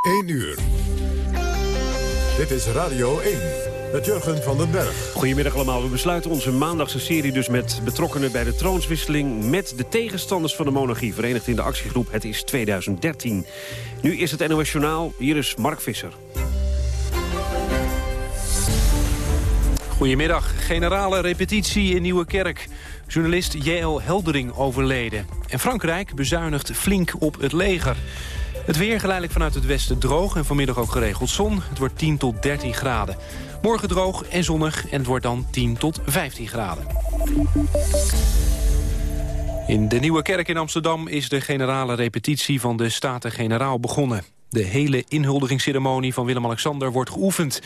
1 uur. Dit is Radio 1 met Jurgen van den Berg. Goedemiddag allemaal. We besluiten onze maandagse serie dus met betrokkenen bij de troonswisseling... met de tegenstanders van de monarchie, verenigd in de actiegroep Het is 2013. Nu is het NOS Journaal. Hier is Mark Visser. Goedemiddag. Generale repetitie in Nieuwekerk. Journalist J.L. Heldering overleden. En Frankrijk bezuinigt flink op het leger. Het weer geleidelijk vanuit het westen droog en vanmiddag ook geregeld zon. Het wordt 10 tot 13 graden. Morgen droog en zonnig en het wordt dan 10 tot 15 graden. In de Nieuwe Kerk in Amsterdam is de generale repetitie van de Staten-Generaal begonnen. De hele inhuldigingsceremonie van Willem-Alexander wordt geoefend.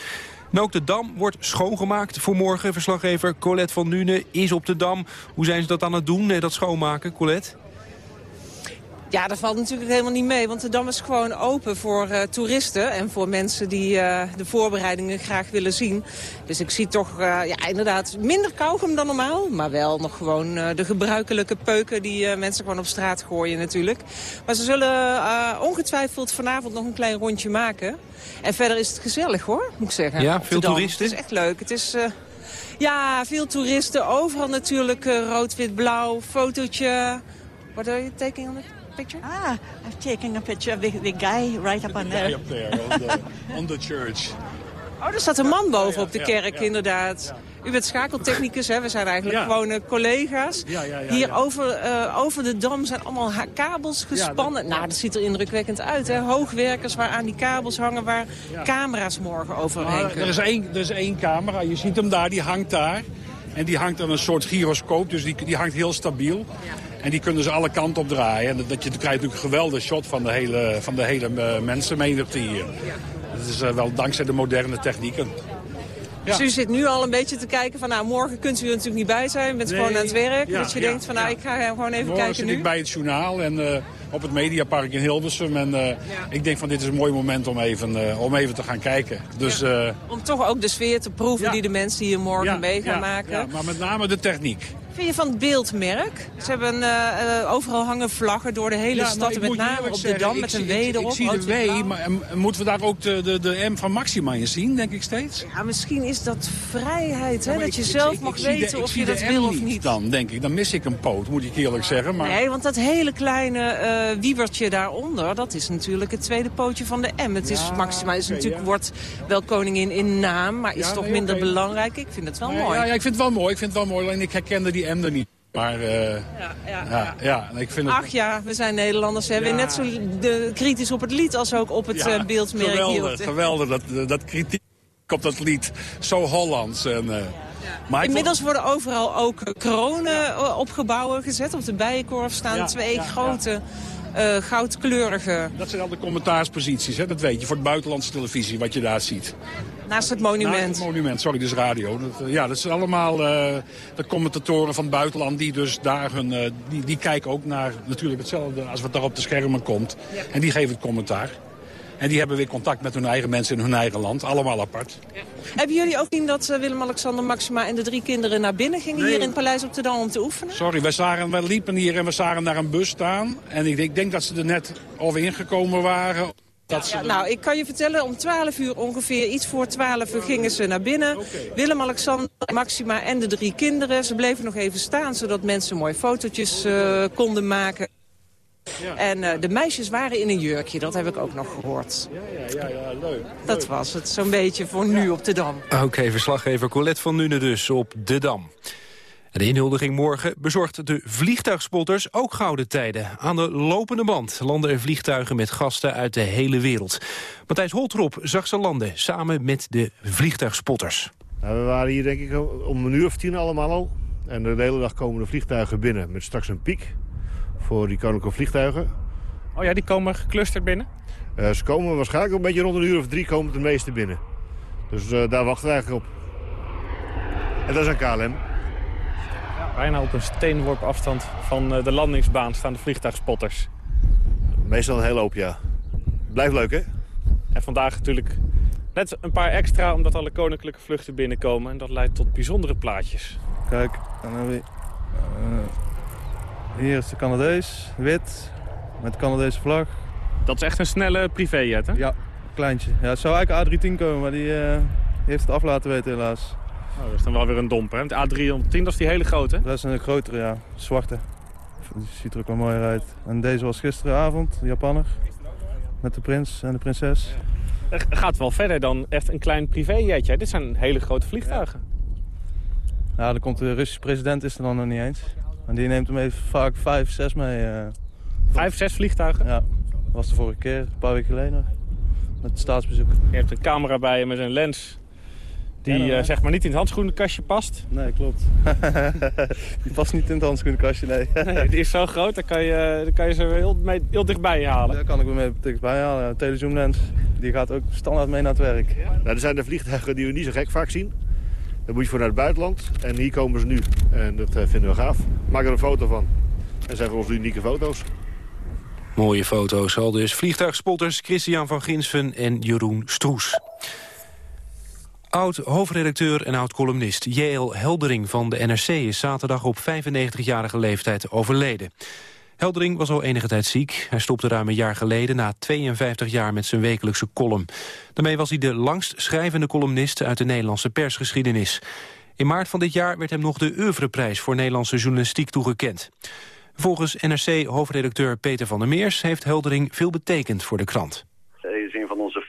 En ook de Dam wordt schoongemaakt voor morgen. Verslaggever Colette van Nune is op de Dam. Hoe zijn ze dat aan het doen, dat schoonmaken, Colette? Ja, dat valt natuurlijk helemaal niet mee, want de Dam is gewoon open voor uh, toeristen en voor mensen die uh, de voorbereidingen graag willen zien. Dus ik zie toch uh, ja, inderdaad minder kauwgom dan normaal, maar wel nog gewoon de gebruikelijke peuken die mensen gewoon op straat gooien natuurlijk. Maar ze zullen ongetwijfeld vanavond nog een klein rondje maken. En verder is het gezellig hoor, moet ik zeggen. Ja, veel toeristen? Het is echt leuk. Het is... ja, veel toeristen. Overal natuurlijk rood, wit, blauw. Fotootje. What are you taking on it? Picture? Ah, I'm taking a picture of the, the guy right up on there. The guy up there on the, on the church. Oh, er staat een man boven op de kerk, inderdaad. U bent schakeltechnicus, hè? we zijn eigenlijk gewoon uh, collega's. Hier over, uh, over de dam zijn allemaal kabels gespannen. nou, dat ziet er indrukwekkend uit. Hè? Hoogwerkers waar aan die kabels hangen, waar camera's morgen overheen Er is, één, er is één camera, je ziet hem daar, die hangt daar. En die hangt aan een soort gyroscoop, dus die, die hangt heel stabiel. En die kunnen ze alle kanten op draaien. En dat, je, krijgt natuurlijk een geweldige shot van de hele, van de hele uh, mensenmenigte hier. Dat is uh, wel dankzij de moderne technieken. Ja. Dus u zit nu al een beetje te kijken van, nou, morgen kunt u er natuurlijk niet bij zijn. U bent gewoon aan het werk. Ja, dat je denkt van, nou, ik ga gewoon even morgen kijken zit nu. ik bij het journaal en uh, op het Mediapark in Hilversum. En uh, ik denk van, dit is een mooi moment om even, uh, om even te gaan kijken. Dus, om toch ook de sfeer te proeven die de mensen hier morgen mee gaan maken. Ja, maar met name de techniek. Vind je van het beeldmerk? Ze hebben uh, overal hangen vlaggen door de hele ja, stad. Met name op de Dam met een W erop. Ik, zie de W, maar moeten we daar ook de, de, de M van Maxima in zien, denk ik steeds? Ja, misschien is dat vrijheid, hè? dat je zelf mag weten de, of je dat wil of niet. Dan denk ik, dan mis ik een poot, moet ik eerlijk zeggen. Maar... Nee, want dat hele kleine uh, wiebertje daaronder, dat is natuurlijk het tweede pootje van de M. Het is, Maxima is natuurlijk, wordt wel koningin in naam, maar is toch nee, minder okay. belangrijk. Ik vind het wel mooi. Ja, ja, ik vind het wel mooi, ik vind het wel mooi, alleen ik herkende die M er niet. Maar uh, ja, ja, ja, ja. ik vind het... Ach ja, we zijn Nederlanders. Hè? We net zo de, kritisch op het lied als ook op het ja, uh, beeldmerk. Geweldig, hier geweldig. Dat, dat kritiek op dat lied. Zo Hollands. En, uh, maar Inmiddels vond... worden overal ook kronen op gebouwen gezet. Op de bijenkorf staan twee grote... Uh, goudkleurige. Dat zijn al de commentaarsposities, hè? dat weet je, voor het buitenlandse televisie, wat je daar ziet. Naast het monument. Naast het monument, sorry, dus radio. Dat, uh, ja, dat zijn allemaal uh, de commentatoren van het buitenland die dus daar hun... Uh, die, die kijken ook naar natuurlijk hetzelfde als wat daar op de schermen komt. Ja. En die geven het commentaar. En die hebben weer contact met hun eigen mensen in hun eigen land. Allemaal apart. Ja. Hebben jullie ook gezien dat Willem-Alexander, Maxima en de drie kinderen naar binnen gingen nee. hier in het Paleis op de Dam om te oefenen? Sorry, wij, zagen, wij liepen hier en we zagen naar een bus staan. En ik, ik denk dat ze er net over ingekomen waren. Dat ja, nou, ik kan je vertellen, om 12 uur ongeveer, iets voor 12 uur gingen ze naar binnen. Okay. Willem-Alexander, Maxima en de drie kinderen. Ze bleven nog even staan, zodat mensen mooie fotootjes uh, konden maken. Ja. En uh, de meisjes waren in een jurkje, dat heb ik ook nog gehoord. Ja, ja, ja, ja leuk. Dat leuk. was het, zo'n beetje voor nu op de Dam. Oké, okay, verslaggever Colette van Nune dus op de Dam. De inhuldiging morgen bezorgt de vliegtuigspotters ook gouden tijden. Aan de lopende band landen er vliegtuigen met gasten uit de hele wereld. Matthijs Holtrop zag ze landen samen met de vliegtuigspotters. Nou, we waren hier denk ik om een uur of tien allemaal al. En de hele dag komen de vliegtuigen binnen met straks een piek voor die koninklijke vliegtuigen. Oh ja, die komen geclusterd binnen? Uh, ze komen waarschijnlijk een beetje rond een uur of drie komen de meeste binnen. Dus uh, daar wachten we eigenlijk op. En dat is een KLM. Bijna op een steenworp afstand van uh, de landingsbaan staan de vliegtuigspotters. Meestal een hele hoop, ja. Blijft leuk, hè? En vandaag natuurlijk net een paar extra, omdat alle koninklijke vluchten binnenkomen. En dat leidt tot bijzondere plaatjes. Kijk, dan hebben we... Hier is de Canadees, wit, met Canadese vlag. Dat is echt een snelle privéjet, hè? Ja, kleintje. Ja, het zou eigenlijk A310 komen, maar die, uh, heeft het af laten weten helaas. Oh, dat is dan wel weer een domper. Hè? De A310, dat is die hele grote? Dat is een grotere, ja. Zwarte. Die ziet er ook wel mooier uit. En deze was gisteravond, de Japanner. Met de prins en de prinses. Het gaat wel verder dan echt een klein privéjetje. Dit zijn hele grote vliegtuigen. Ja, dan komt de Russische president is er dan nog niet eens. En die neemt hem even vaak vijf, zes mee. Uh... Vijf, zes vliegtuigen? Ja, dat was de vorige keer, een paar weken geleden. Met het staatsbezoek. Je hebt een camera bij je met een lens die uh, zeg maar niet in het handschoenenkastje past. Nee, klopt. die past niet in het handschoenenkastje, nee. nee. Die is zo groot, dan kan je, dan kan je ze heel, mee, heel dichtbij halen. Daar kan ik wel mee dichtbij halen. Een telezoomlens, die gaat ook standaard mee naar het werk. Ja. Nou, er zijn de vliegtuigen die we niet zo gek vaak zien. Dan moet je voor naar het buitenland. En hier komen ze nu. En dat uh, vinden we gaaf. Maak er een foto van. En zijn voor ons unieke foto's. Mooie foto's al dus. Vliegtuigspotters Christian van Ginsven en Jeroen Stroes. Oud-hoofdredacteur en oud-columnist J.L. Heldering van de NRC... is zaterdag op 95-jarige leeftijd overleden. Heldering was al enige tijd ziek. Hij stopte ruim een jaar geleden na 52 jaar met zijn wekelijkse column. Daarmee was hij de langst schrijvende columnist uit de Nederlandse persgeschiedenis. In maart van dit jaar werd hem nog de Oeuvreprijs voor Nederlandse journalistiek toegekend. Volgens NRC-hoofdredacteur Peter van der Meers heeft Heldering veel betekend voor de krant. Hij is een van onze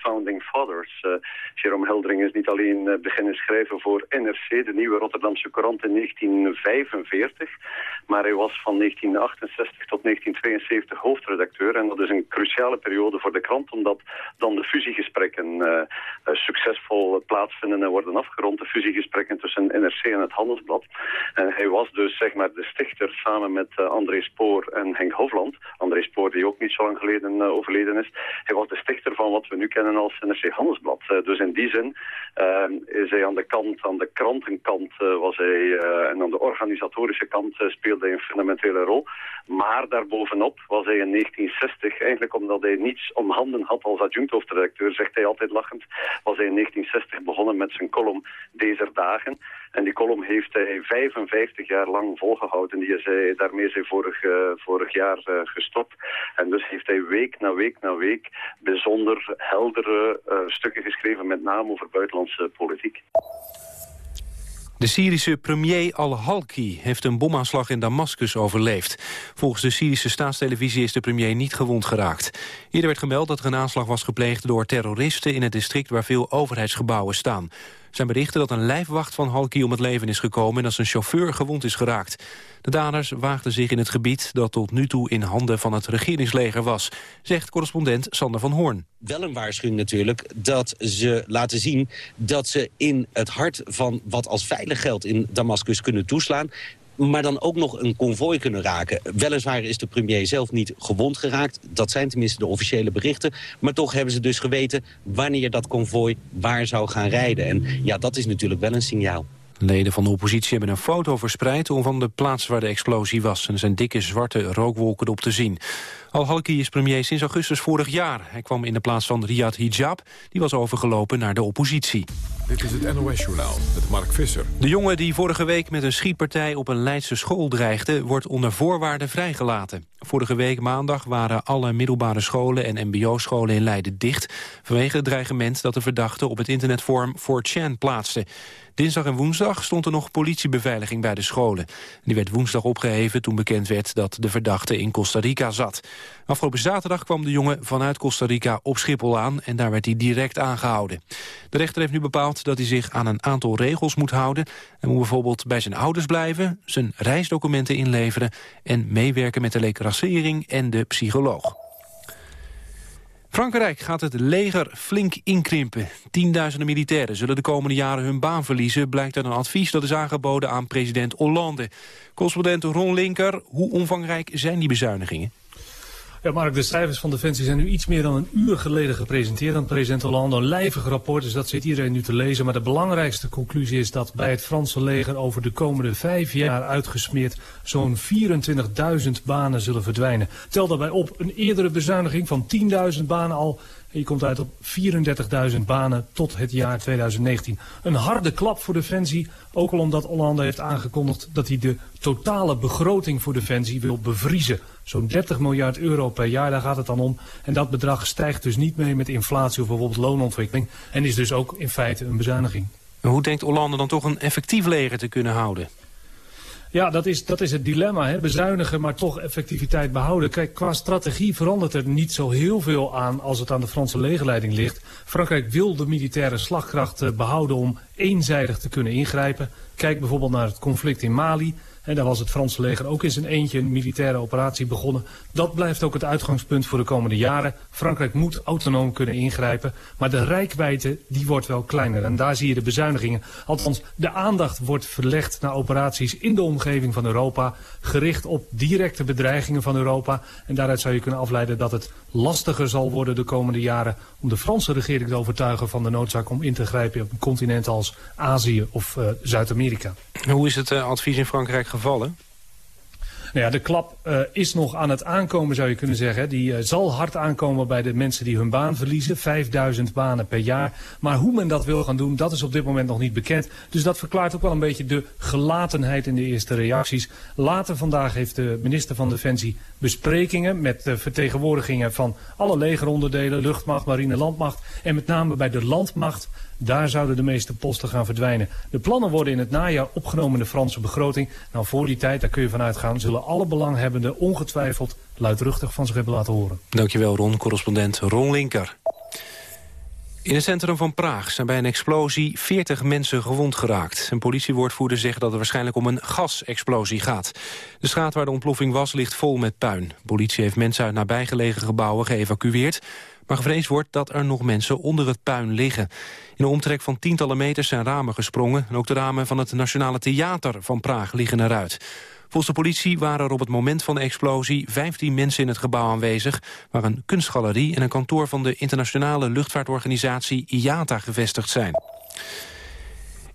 fathers. Uh, Jerome Heldering is niet alleen uh, beginnen schrijven voor NRC, de nieuwe Rotterdamse krant in 1945. Maar hij was van 1968 tot 1972 hoofdredacteur. En dat is een cruciale periode voor de krant, omdat dan de fusiegesprekken uh, succesvol plaatsvinden en worden afgerond. De fusiegesprekken tussen NRC en het Handelsblad. En hij was dus zeg maar de stichter samen met André Spoor en Henk Hofland. André Spoor die ook niet zo lang geleden overleden is. Hij was de stichter van wat we nu kennen als NRC Handelsblad. Dus in die zin uh, is hij aan de kant, aan de krantenkant uh, was hij, en aan de organisatorische kant speelde hij een fundamentele rol. Maar daarbovenop was hij in 1960, eigenlijk omdat hij niets om handen had als adjunct hoofdredacteur, zegt hij altijd lachend, was hij in 1960 begonnen met zijn column Deze Dagen. En die column heeft hij 55 jaar lang volgehouden. Die is hij, daarmee is hij vorig, vorig jaar gestopt. En dus heeft hij week na week na week bijzonder heldere stukken geschreven, met name over buitenlandse politiek. De Syrische premier al-Halki heeft een bomaanslag in Damascus overleefd. Volgens de Syrische staatstelevisie is de premier niet gewond geraakt. Eerder werd gemeld dat er een aanslag was gepleegd door terroristen... in het district waar veel overheidsgebouwen staan zijn berichten dat een lijfwacht van Halki om het leven is gekomen... en dat zijn chauffeur gewond is geraakt. De daders waagden zich in het gebied dat tot nu toe in handen van het regeringsleger was... zegt correspondent Sander van Hoorn. Wel een waarschuwing natuurlijk dat ze laten zien dat ze in het hart van wat als veilig geldt in Damascus kunnen toeslaan maar dan ook nog een konvooi kunnen raken. Weliswaar is de premier zelf niet gewond geraakt. Dat zijn tenminste de officiële berichten. Maar toch hebben ze dus geweten wanneer dat konvooi waar zou gaan rijden. En ja, dat is natuurlijk wel een signaal. Leden van de oppositie hebben een foto verspreid... om van de plaats waar de explosie was. En er zijn dikke zwarte rookwolken op te zien. Al-Halki is premier sinds augustus vorig jaar. Hij kwam in de plaats van Riyad Hijab. Die was overgelopen naar de oppositie. Dit is het NOS-journaal met Mark Visser. De jongen die vorige week met een schietpartij op een Leidse school dreigde... wordt onder voorwaarden vrijgelaten. Vorige week maandag waren alle middelbare scholen en mbo-scholen in Leiden dicht... vanwege het dreigement dat de verdachte op het internetforum 4chan plaatste. Dinsdag en woensdag stond er nog politiebeveiliging bij de scholen. Die werd woensdag opgeheven toen bekend werd dat de verdachte in Costa Rica zat. Afgelopen zaterdag kwam de jongen vanuit Costa Rica op Schiphol aan... en daar werd hij direct aangehouden. De rechter heeft nu bepaald dat hij zich aan een aantal regels moet houden. Hij moet bijvoorbeeld bij zijn ouders blijven, zijn reisdocumenten inleveren... en meewerken met de lekerassering en de psycholoog. Frankrijk gaat het leger flink inkrimpen. Tienduizenden militairen zullen de komende jaren hun baan verliezen... blijkt uit een advies dat is aangeboden aan president Hollande. Correspondent Ron Linker, hoe omvangrijk zijn die bezuinigingen? Ja, Mark, de cijfers van Defensie zijn nu iets meer dan een uur geleden gepresenteerd aan president Hollande. Een lijvig rapport, dus dat zit iedereen nu te lezen. Maar de belangrijkste conclusie is dat bij het Franse leger over de komende vijf jaar uitgesmeerd zo'n 24.000 banen zullen verdwijnen. Tel daarbij op een eerdere bezuiniging van 10.000 banen al En je komt uit op 34.000 banen tot het jaar 2019. Een harde klap voor Defensie, ook al omdat Hollande heeft aangekondigd dat hij de totale begroting voor Defensie wil bevriezen. Zo'n 30 miljard euro per jaar, daar gaat het dan om. En dat bedrag stijgt dus niet mee met inflatie of bijvoorbeeld loonontwikkeling. En is dus ook in feite een bezuiniging. hoe denkt Hollande dan toch een effectief leger te kunnen houden? Ja, dat is, dat is het dilemma. Hè? Bezuinigen, maar toch effectiviteit behouden. Kijk, qua strategie verandert er niet zo heel veel aan als het aan de Franse legerleiding ligt. Frankrijk wil de militaire slagkracht eh, behouden om eenzijdig te kunnen ingrijpen. Kijk bijvoorbeeld naar het conflict in Mali. En daar was het Franse leger ook in zijn eentje een militaire operatie begonnen. Dat blijft ook het uitgangspunt voor de komende jaren. Frankrijk moet autonoom kunnen ingrijpen. Maar de rijkwijde die wordt wel kleiner. En daar zie je de bezuinigingen. Althans, de aandacht wordt verlegd naar operaties in de omgeving van Europa. Gericht op directe bedreigingen van Europa. En daaruit zou je kunnen afleiden dat het lastiger zal worden de komende jaren... om de Franse regering te overtuigen van de noodzaak om in te grijpen op een continent als Azië of uh, Zuid-Amerika. Hoe is het uh, advies in Frankrijk gevallen? Nou ja, de klap uh, is nog aan het aankomen, zou je kunnen zeggen. Die uh, zal hard aankomen bij de mensen die hun baan verliezen. 5000 banen per jaar. Maar hoe men dat wil gaan doen, dat is op dit moment nog niet bekend. Dus dat verklaart ook wel een beetje de gelatenheid in de eerste reacties. Later vandaag heeft de minister van Defensie besprekingen... met de vertegenwoordigingen van alle legeronderdelen, luchtmacht, marine, landmacht... en met name bij de landmacht daar zouden de meeste posten gaan verdwijnen. De plannen worden in het najaar opgenomen in de Franse begroting. Nou, voor die tijd, daar kun je vanuit gaan, zullen alle belanghebbenden ongetwijfeld luidruchtig van zich hebben laten horen. Dankjewel Ron, correspondent Ron Linker. In het centrum van Praag zijn bij een explosie 40 mensen gewond geraakt. Een politiewoordvoerder zegt dat het waarschijnlijk om een gasexplosie gaat. De straat waar de ontploffing was ligt vol met puin. De politie heeft mensen uit nabijgelegen gebouwen geëvacueerd... maar gevreesd wordt dat er nog mensen onder het puin liggen. In een omtrek van tientallen meters zijn ramen gesprongen... en ook de ramen van het Nationale Theater van Praag liggen eruit. Volgens de politie waren er op het moment van de explosie 15 mensen in het gebouw aanwezig... waar een kunstgalerie en een kantoor van de internationale luchtvaartorganisatie IATA gevestigd zijn.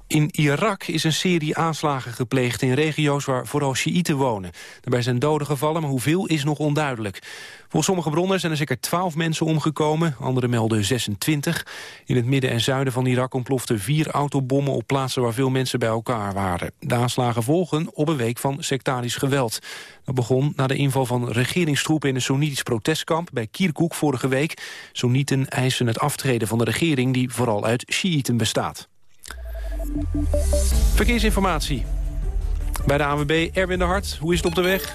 In Irak is een serie aanslagen gepleegd in regio's waar vooral Sjiïten wonen. Daarbij zijn doden gevallen, maar hoeveel is nog onduidelijk. Volgens sommige bronnen zijn er zeker 12 mensen omgekomen, anderen melden 26. In het midden en zuiden van Irak ontploften vier autobommen op plaatsen waar veel mensen bij elkaar waren. De aanslagen volgen op een week van sectarisch geweld. Dat begon na de inval van regeringstroepen in een Soenitisch protestkamp bij Kirkuk vorige week. Soenieten eisen het aftreden van de regering die vooral uit Sjiïten bestaat. Verkeersinformatie. Bij de ANWB Erwin de Hart, hoe is het op de weg?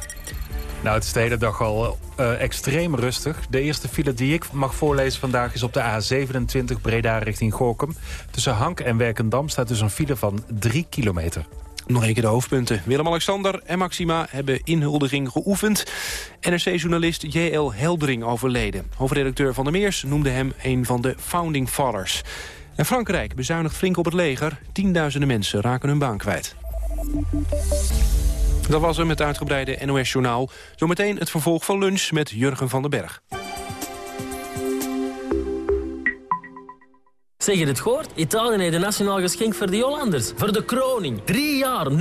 Nou, het is de hele dag al uh, extreem rustig. De eerste file die ik mag voorlezen vandaag is op de A27 Breda richting Gorkum. Tussen Hank en Werkendam staat dus een file van 3 kilometer. Nog een keer de hoofdpunten. Willem-Alexander en Maxima hebben inhuldiging geoefend. NRC-journalist J.L. Heldering overleden. Hoofdredacteur Van der Meers noemde hem een van de founding fathers. En Frankrijk bezuinigt flink op het leger. Tienduizenden mensen raken hun baan kwijt. Dat was hem, het uitgebreide NOS-journaal. Zometeen het vervolg van lunch met Jurgen van den Berg. Zeg je het gehoord? Italië heeft een nationaal geschenk voor de Hollanders. Voor de kroning. Drie jaar, 0%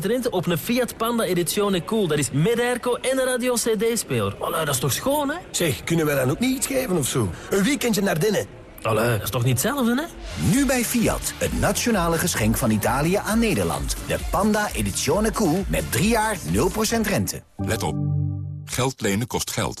rente op een Fiat Panda Edizione Cool. Dat is met airco en een radio-cd-speler. dat is toch schoon, hè? Zeg, kunnen we dan ook niet iets geven of zo? Een weekendje naar binnen. Allee, dat is toch niet hetzelfde, hè? Nu bij Fiat, het nationale geschenk van Italië aan Nederland. De Panda Edizione Cool met 3 jaar 0% rente. Let op. Geld lenen kost geld.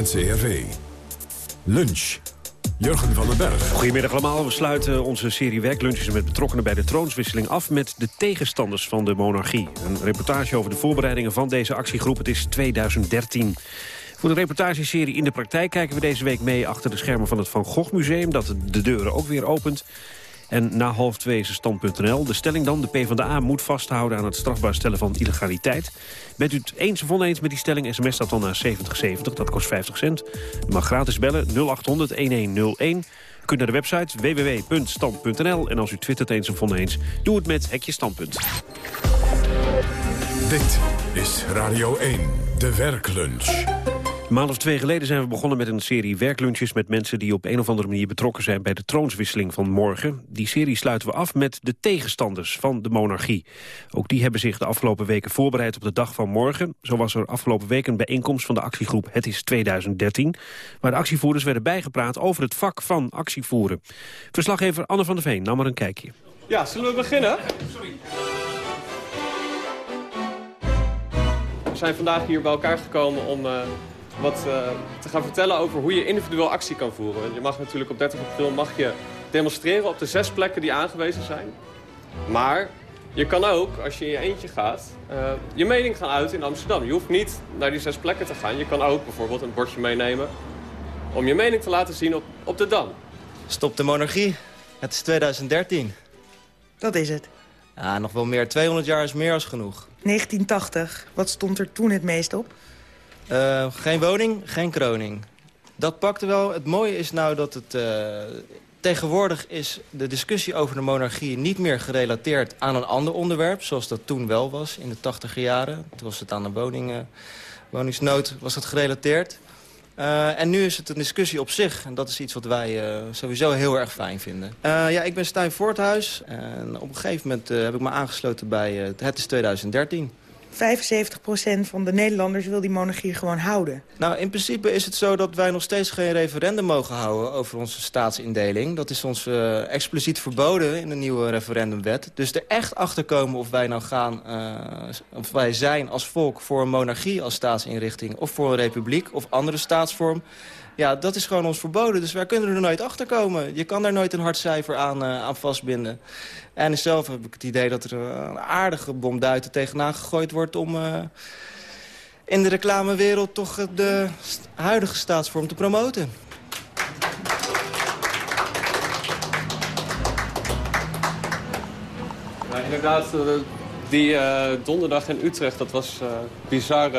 NCRV. Lunch. Jurgen van den Berg. Goedemiddag allemaal. We sluiten onze serie werklunches met betrokkenen bij de troonswisseling af met de tegenstanders van de monarchie. Een reportage over de voorbereidingen van deze actiegroep. Het is 2013. Voor de reportageserie In de Praktijk kijken we deze week mee achter de schermen van het Van Gogh Museum... dat de deuren ook weer opent. En na half twee is stand.nl. De stelling dan, de PvdA moet vasthouden aan het strafbaar stellen van illegaliteit. Bent u het eens of oneens met die stelling, sms dat dan naar 7070, dat kost 50 cent. U mag gratis bellen 0800-1101. U kunt naar de website www.stand.nl. En als u twittert eens of oneens, doe het met Hekje Standpunt. Dit is Radio 1, de werklunch. Een maand of twee geleden zijn we begonnen met een serie werklunches... met mensen die op een of andere manier betrokken zijn... bij de troonswisseling van morgen. Die serie sluiten we af met de tegenstanders van de monarchie. Ook die hebben zich de afgelopen weken voorbereid op de dag van morgen. Zo was er afgelopen week een bijeenkomst van de actiegroep Het is 2013... waar de actievoerders werden bijgepraat over het vak van actievoeren. Verslaggever Anne van der Veen nam er een kijkje. Ja, zullen we beginnen? Sorry. We zijn vandaag hier bij elkaar gekomen om... Uh wat uh, te gaan vertellen over hoe je individueel actie kan voeren. Je mag natuurlijk op 30 april mag je demonstreren op de zes plekken die aangewezen zijn. Maar je kan ook, als je in je eentje gaat, uh, je mening gaan uiten in Amsterdam. Je hoeft niet naar die zes plekken te gaan. Je kan ook bijvoorbeeld een bordje meenemen om je mening te laten zien op, op de Dam. Stop de monarchie. Het is 2013. Dat is het. Ja, nog wel meer. 200 jaar is meer als genoeg. 1980. Wat stond er toen het meest op? Uh, geen woning, geen kroning. Dat pakte wel. Het mooie is nou dat het... Uh, tegenwoordig is de discussie over de monarchie niet meer gerelateerd aan een ander onderwerp... zoals dat toen wel was in de tachtiger jaren. Toen was het aan de woning, woningsnood was het gerelateerd. en nu is het een discussie op zich. En dat is iets wat wij sowieso heel erg fijn vinden. ja, ik ben Stijn Voorthuis. En op een gegeven moment heb ik me aangesloten bij Het is 2013. 75% van de Nederlanders wil die monarchie gewoon houden. Nou, in principe is het zo dat wij nog steeds geen referendum mogen houden over onze staatsindeling. Dat is ons uh, expliciet verboden in de nieuwe referendumwet. Dus er echt achter komen of wij nou gaan, uh, of wij zijn als volk voor een monarchie als staatsinrichting... of voor een republiek of andere staatsvorm... Ja, dat is gewoon ons verboden. Dus wij kunnen er nooit achter komen. Je kan daar nooit een hard cijfer aan, uh, aan vastbinden. En zelf heb ik het idee dat er een aardige bomduiten tegenaan gegooid wordt... om uh, in de reclamewereld toch de huidige staatsvorm te promoten. Ja, inderdaad, die donderdag in Utrecht, dat was bizar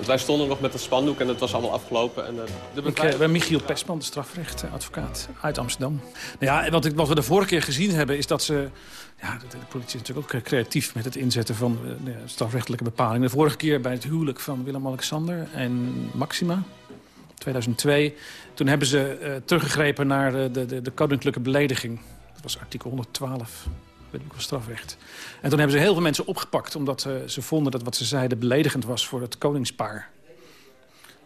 want wij stonden nog met een spandoek en het was allemaal afgelopen. En de, de Ik eh, ben Michiel Pesman, de strafrechtadvocaat uit Amsterdam. Nou ja, wat, ik, wat we de vorige keer gezien hebben is dat ze... Ja, de, de politie is natuurlijk ook eh, creatief met het inzetten van uh, strafrechtelijke bepalingen. De vorige keer bij het huwelijk van Willem-Alexander en Maxima. 2002. Toen hebben ze uh, teruggegrepen naar de, de, de koninklijke belediging. Dat was artikel 112 wetboek van strafrecht. En toen hebben ze heel veel mensen opgepakt... omdat uh, ze vonden dat wat ze zeiden beledigend was voor het koningspaar.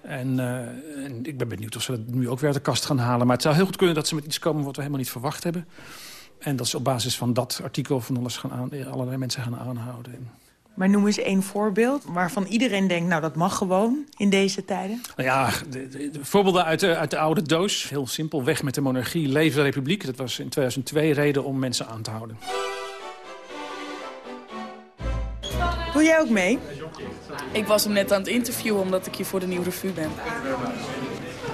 En, uh, en, ik ben benieuwd of ze dat nu ook weer uit de kast gaan halen. Maar het zou heel goed kunnen dat ze met iets komen wat we helemaal niet verwacht hebben. En dat ze op basis van dat artikel van alles gaan aan, allerlei mensen gaan aanhouden. Maar noem eens één voorbeeld waarvan iedereen denkt... nou, dat mag gewoon in deze tijden. Nou ja, de, de, de voorbeelden uit de, uit de oude doos. Heel simpel, weg met de monarchie, leven de republiek. Dat was in 2002 reden om mensen aan te houden. Wil jij ook mee? Ik was hem net aan het interviewen omdat ik hier voor de Nieuwe Revue ben.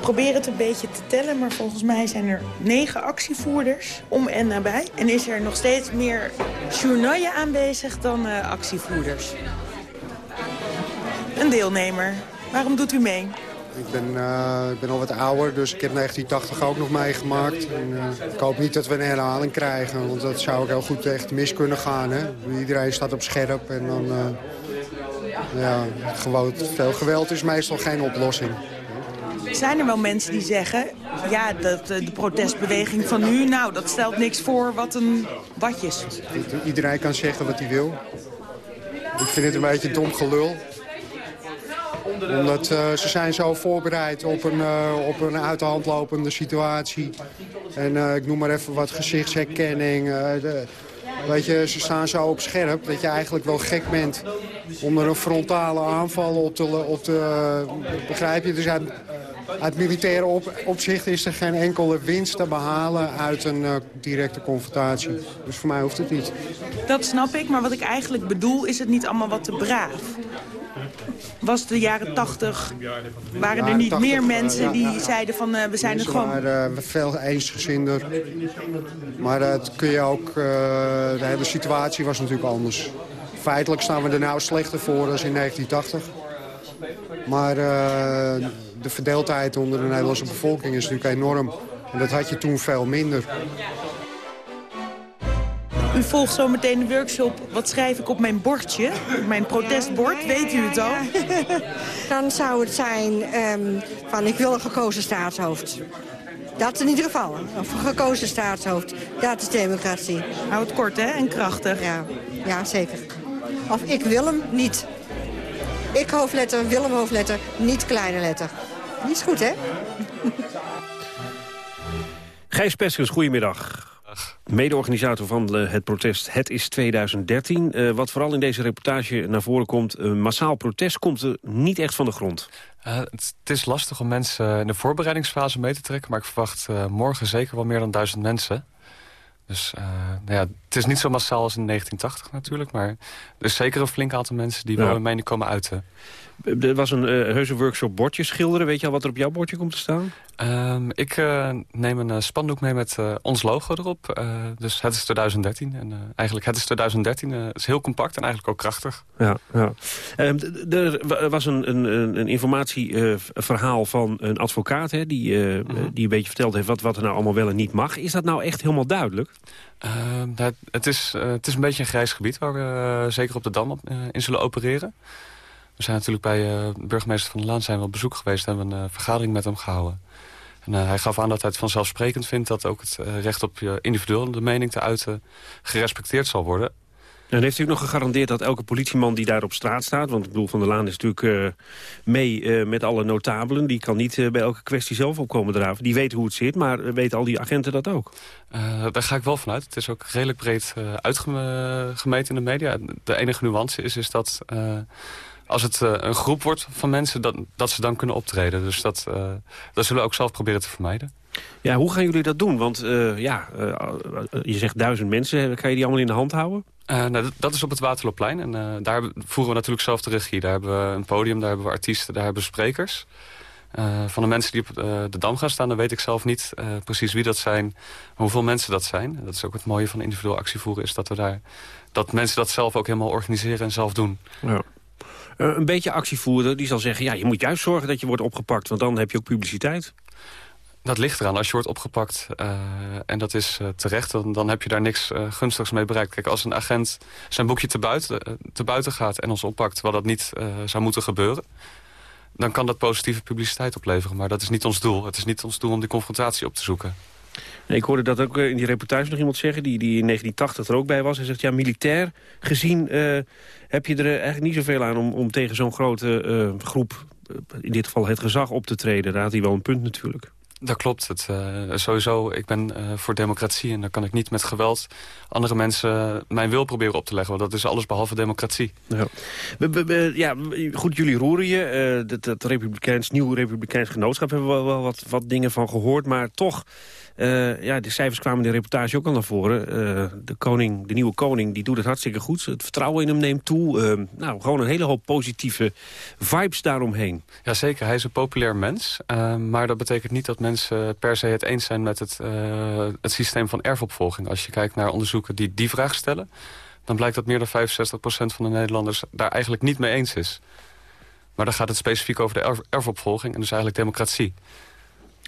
Probeer het een beetje te tellen, maar volgens mij zijn er negen actievoerders om en nabij. En is er nog steeds meer journaille aanwezig dan uh, actievoerders. Een deelnemer. Waarom doet u mee? Ik ben, uh, ik ben al wat ouder, dus ik heb 1980 ook nog meegemaakt. En, uh, ik hoop niet dat we een herhaling krijgen, want dat zou ook heel goed echt mis kunnen gaan. Hè? Iedereen staat op scherp en dan... Ja, veel geweld is meestal geen oplossing. Zijn er wel mensen die zeggen... ja, dat, de protestbeweging van nu, nou, dat stelt niks voor wat een watjes. Iedereen kan zeggen wat hij wil. Ik vind het een beetje dom gelul. Omdat ze zijn zo voorbereid op een, op een uit de hand lopende situatie. En ik noem maar even wat gezichtsherkenning. Weet je, ze staan zo op scherp dat je eigenlijk wel gek bent om er een frontale aanval op te... Op te begrijp je? Dus uit, uit militaire op, opzicht is er geen enkele winst te behalen uit een uh, directe confrontatie. Dus voor mij hoeft het niet. Dat snap ik, maar wat ik eigenlijk bedoel is het niet allemaal wat te braaf was de jaren tachtig... waren er niet meer mensen die zeiden van uh, we zijn het gewoon... waren veel eensgezinder. Maar dat kun je ook... de hele situatie was natuurlijk anders. Feitelijk staan we er nou slechter voor dan in 1980. Maar de verdeeldheid onder de Nederlandse bevolking is natuurlijk enorm. En dat had je toen veel minder. U volgt zo meteen de workshop Wat schrijf ik op mijn bordje? Mijn protestbord, weet u het al? Dan zou het zijn um, van ik wil een gekozen staatshoofd. Dat in ieder geval. Of een gekozen staatshoofd. Dat is democratie. Hou het kort, hè? En krachtig. Ja, ja zeker. Of ik wil hem niet. Ik hoofdletter, Willem hoofdletter, niet kleine letter. Die is goed, hè? Gijs Peskens, goedemiddag. Mede-organisator van eh, het protest Het is 2013. Uh, eh, wat vooral in deze reportage naar voren komt... een massaal protest komt er niet echt van de grond. Uh, het, het, is lastig om mensen in de voorbereidingsfase mee te trekken... maar ik verwacht morgen zeker wel meer dan duizend mensen. Dus nou ja, het is niet zo massaal als in 1980 natuurlijk... maar er is zeker een flink aantal mensen die ja. wel hun mening komen uiten. Er was een uh, heuse workshop bordjes schilderen. Weet je al wat er op jouw bordje komt te staan? Um, ik uh, neem een uh, spandoek mee met ons logo erop. dus het is 2013. En eigenlijk het is 2013. Het is heel compact en eigenlijk ook krachtig. Ja, ja. Um, er was een, een, een informatieverhaal van een advocaat... Hè, die. Mhm. die een beetje verteld heeft wat, wat er nou allemaal wel en niet mag. Is dat nou echt helemaal duidelijk? Ehm, het, is, het is een beetje een grijs gebied waar we zeker op de Dam op, in zullen opereren. We zijn natuurlijk bij uh, burgemeester Van der Laan zijn we op bezoek geweest... en hebben een uh, vergadering met hem gehouden. En uh, hij gaf aan dat hij het vanzelfsprekend vindt... dat ook het recht op je individueel de mening te uiten gerespecteerd zal worden. En heeft u ook nog gegarandeerd dat elke politieman die daar op straat staat... want ik bedoel, Van der Laan is natuurlijk mee met alle notabelen... die kan niet bij elke kwestie zelf opkomen draven. Die weet hoe het zit, maar weten al die agenten dat ook? daar ga ik wel vanuit. Het is ook redelijk breed uitgemeten in de media. De enige nuance is, is dat als het uh, een groep wordt van mensen, dat, dat ze dan kunnen optreden. Dus dat, uh, dat zullen we ook zelf proberen te vermijden. Ja, hoe gaan jullie dat doen? Want uh, ja, je zegt duizend mensen, kan je die allemaal in de hand houden? nou, dat, dat, is op het Waterloopplein. En daar voeren we natuurlijk zelf de regie. Daar hebben we een podium, daar hebben we artiesten, daar hebben we sprekers. van de mensen die op de Dam gaan staan, dan weet ik zelf niet precies wie dat zijn. Hoeveel mensen dat zijn. Dat is ook het mooie van individueel actievoeren, is dat we daar dat mensen dat zelf ook helemaal organiseren en zelf doen. Ja. Eh, een beetje actievoerder die zal zeggen... ja, je moet juist zorgen dat je wordt opgepakt, want dan heb je ook publiciteit. Dat ligt eraan. Als je wordt opgepakt uh, en dat is uh, terecht... Dan, dan heb je daar niks gunstigs mee bereikt. Kijk, als een agent zijn boekje te buiten, te buiten gaat en ons oppakt... terwijl dat niet zou moeten gebeuren... dan kan dat positieve publiciteit opleveren. Maar dat is niet ons doel. Het is niet ons doel om die confrontatie op te zoeken. Ik hoorde dat ook in die reportage nog iemand zeggen... die, die in 1980 er ook bij was. Hij zegt, ja, militair gezien heb je er eigenlijk niet zoveel aan... om, om tegen zo'n grote uh, groep, in dit geval het gezag, op te treden. Daar had hij wel een punt natuurlijk. Dat klopt. Het, uh, sowieso, ik ben uh, voor democratie en dan kan ik niet met geweld andere mensen mijn wil proberen op te leggen. Want dat is alles behalve democratie. Ja, we, we, ja goed, jullie roeren je. Uh, dat, dat republikeins, nieuw republikeins genootschap hebben we wel, wel wat, wat dingen van gehoord. Maar toch uh, ja, de cijfers kwamen in de reportage ook al naar voren. Uh, de, koning, de nieuwe koning die doet het hartstikke goed. Het vertrouwen in hem neemt toe. Uh, nou, gewoon een hele hoop positieve vibes daaromheen. Jazeker, hij is een populair mens. maar dat betekent niet dat mensen per se het eens zijn met het, het systeem van erfopvolging. Als je kijkt naar onderzoeken die die vraag stellen... dan blijkt dat meer dan 65% van de Nederlanders daar eigenlijk niet mee eens is. Maar dan gaat het specifiek over de erf erfopvolging en dus eigenlijk democratie.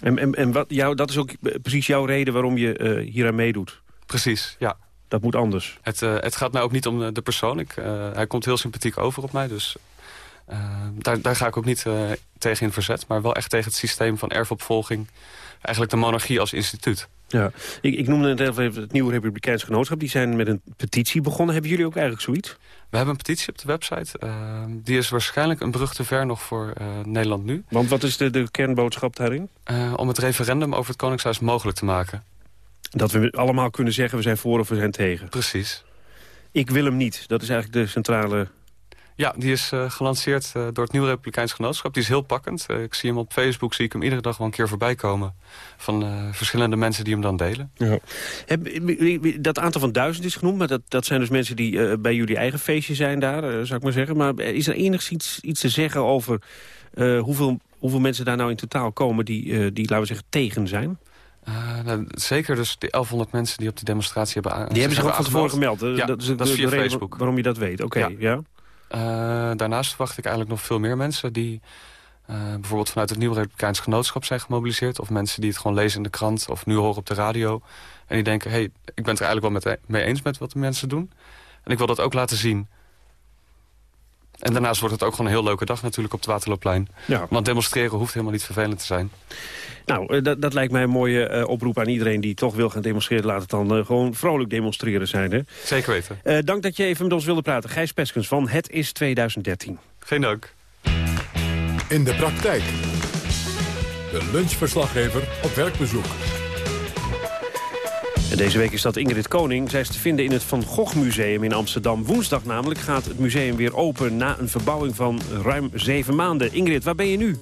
En, en, en wat, jou, dat is ook precies jouw reden waarom je uh, hier aan meedoet? Precies, ja. Dat moet anders? Het, uh, het gaat mij ook niet om de persoon. Ik, hij komt heel sympathiek over op mij, dus daar, daar ga ik ook niet tegen in verzet. Maar wel echt tegen het systeem van erfopvolging. Eigenlijk de monarchie als instituut. Ja, ik, ik noemde het even het Nieuwe Republikeins Genootschap. Die zijn met een petitie begonnen. Hebben jullie ook eigenlijk zoiets? We hebben een petitie op de website. Uh, die is waarschijnlijk een brug te ver nog voor uh, Nederland nu. Want wat is de, de kernboodschap daarin? Uh, om het referendum over het Koningshuis mogelijk te maken. Dat we allemaal kunnen zeggen we zijn voor of we zijn tegen. Precies. Ik wil hem niet. Dat is eigenlijk de centrale ja, die is uh, gelanceerd uh, door het Nieuw Republikeins Genootschap. Die is heel pakkend. Uh, ik zie hem op Facebook, zie ik hem iedere dag wel een keer voorbij komen. Van verschillende mensen die hem dan delen. Ja. Heb, dat aantal van duizend is genoemd, maar dat, dat zijn dus mensen die bij jullie eigen feestje zijn daar, zou ik maar zeggen. Maar is er enigszins iets te zeggen over hoeveel, hoeveel mensen daar nou in totaal komen die, die laten we zeggen, tegen zijn? Nou, zeker dus de 1100 mensen die op die demonstratie hebben. Die hebben zich ook van tevoren gemeld. Ja, dat is, dat is via Facebook. Waarom je dat weet, oké. Okay, ja. ja? Uh, daarnaast verwacht ik eigenlijk nog veel meer mensen die uh, bijvoorbeeld vanuit het Nieuwe Republikeins Genootschap zijn gemobiliseerd. Of mensen die het gewoon lezen in de krant of nu horen op de radio. En die denken, hey, ik ben het er eigenlijk wel met, mee eens met wat de mensen doen. En ik wil dat ook laten zien. En daarnaast wordt het ook gewoon een heel leuke dag natuurlijk op het Waterloopplein. Ja. Want demonstreren hoeft helemaal niet vervelend te zijn. Nou, dat, dat lijkt mij een mooie uh, oproep aan iedereen die toch wil gaan demonstreren. Laat het dan uh, gewoon vrolijk demonstreren zijn. Hè? Zeker weten. Uh, dank dat je even met ons wilde praten. Gijs Peskens van Het is 2013. Geen dank. In de praktijk. De lunchverslaggever op werkbezoek. En deze week is dat Ingrid Koning. Zij is te vinden in het Van Gogh Museum in Amsterdam. Woensdag namelijk gaat het museum weer open... na een verbouwing van ruim zeven maanden. Ingrid, waar ben je nu?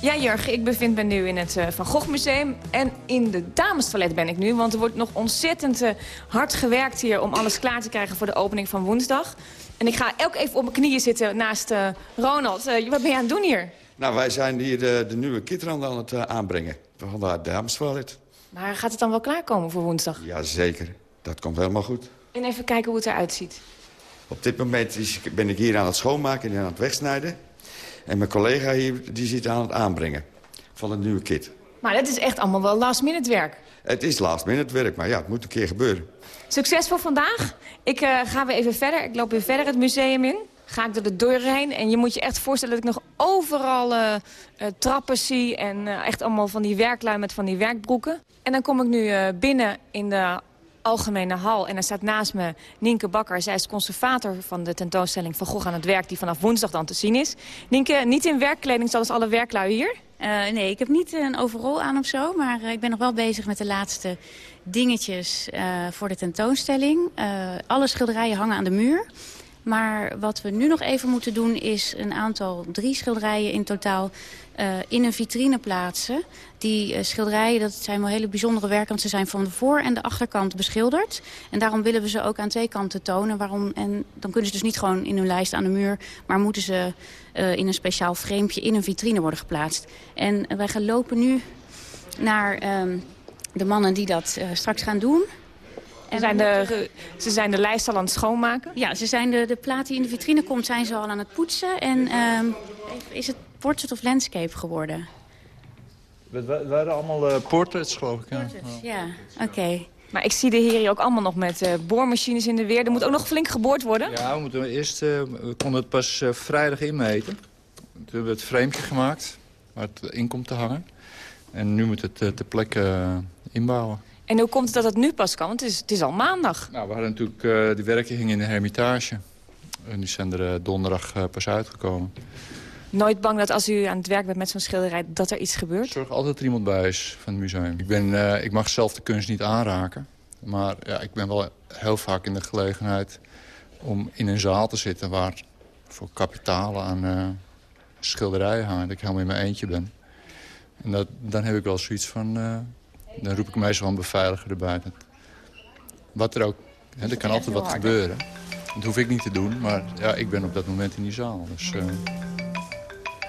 Ja, Jurgen, ik bevind me nu in het uh, Van Gogh Museum. En in de damestoilet ben ik nu. Want er wordt nog ontzettend uh, hard gewerkt hier... om alles klaar te krijgen voor de opening van woensdag. En ik ga ook even op mijn knieën zitten naast uh, Ronald. wat ben je aan het doen hier? Nou, wij zijn hier de, de nieuwe kitranden aan het aanbrengen. Van de damestoilet. Maar gaat het dan wel klaarkomen voor woensdag? Jazeker. Dat komt helemaal goed. En even kijken hoe het eruit ziet. Op dit moment is, ben ik hier aan het schoonmaken en aan het wegsnijden. En mijn collega hier die zit aan het aanbrengen van het nieuwe kit. Maar dat is echt allemaal wel last minute werk. Het is last minute werk, maar ja, het moet een keer gebeuren. Succes voor vandaag. Ik uh, ga weer even verder. Ik loop weer verder het museum in. Ga ik door de deuren heen. En je moet je echt voorstellen dat ik nog overal uh, uh, trappen zie. En echt allemaal van die werklui met van die werkbroeken. En dan kom ik nu binnen in de algemene hal. En er staat naast me Nienke Bakker. Zij is conservator van de tentoonstelling Van Gogh aan het Werk... die vanaf woensdag dan te zien is. Nienke, niet in werkkleding zoals alle werklui hier? Nee, ik heb niet een overal aan of zo. Maar ik ben nog wel bezig met de laatste dingetjes voor de tentoonstelling. alle schilderijen hangen aan de muur. Maar wat we nu nog even moeten doen is een aantal, drie schilderijen in totaal... Uh, in een vitrine plaatsen. Die uh, schilderijen, dat zijn wel hele bijzondere werken... want ze zijn van de voor- en de achterkant beschilderd. En daarom willen we ze ook aan twee kanten tonen. Waarom, en dan kunnen ze dus niet gewoon in hun lijst aan de muur... maar moeten ze uh, in een speciaal framepje in een vitrine worden geplaatst. En wij gaan lopen nu naar um, de mannen die dat straks gaan doen... En zijn de, ze zijn de lijst al aan het schoonmaken? Ja, ze zijn de, de plaat die in de vitrine komt, zijn ze al aan het poetsen. En um, is het portrait of landscape geworden? Het waren allemaal uh, portraits, geloof ik. Ja, ja oké. Okay. Maar ik zie de heren hier ook allemaal nog met uh, boormachines in de weer. Er moet ook nog flink geboord worden? Ja, we, moeten eerst, uh, we konden het pas vrijdag inmeten. Toen hebben we het framepje gemaakt, waar het in komt te hangen. En nu moet het ter plekke inbouwen. En hoe komt het dat het nu pas kan? Want het is, het is al maandag. Nou, we hadden natuurlijk uh, de werken hingen in de Hermitage. En die zijn er uh, donderdag uh, pas uitgekomen. Nooit bang dat als u aan het werk bent met zo'n schilderij... dat er iets gebeurt? Zorg altijd dat er iemand bij is van het museum. Ik, ben, ik mag zelf de kunst niet aanraken. Maar ja, ik ben wel heel vaak in de gelegenheid om in een zaal te zitten... waar voor kapitalen aan schilderijen hangen. Dat ik helemaal in mijn eentje ben. En dat, dan heb ik wel zoiets van dan roep ik meestal een beveiliger erbij. Wat er ook, hè, er kan altijd wat gebeuren. Dat hoef ik niet te doen, maar ja, ik ben op dat moment in die zaal. Dus, uh...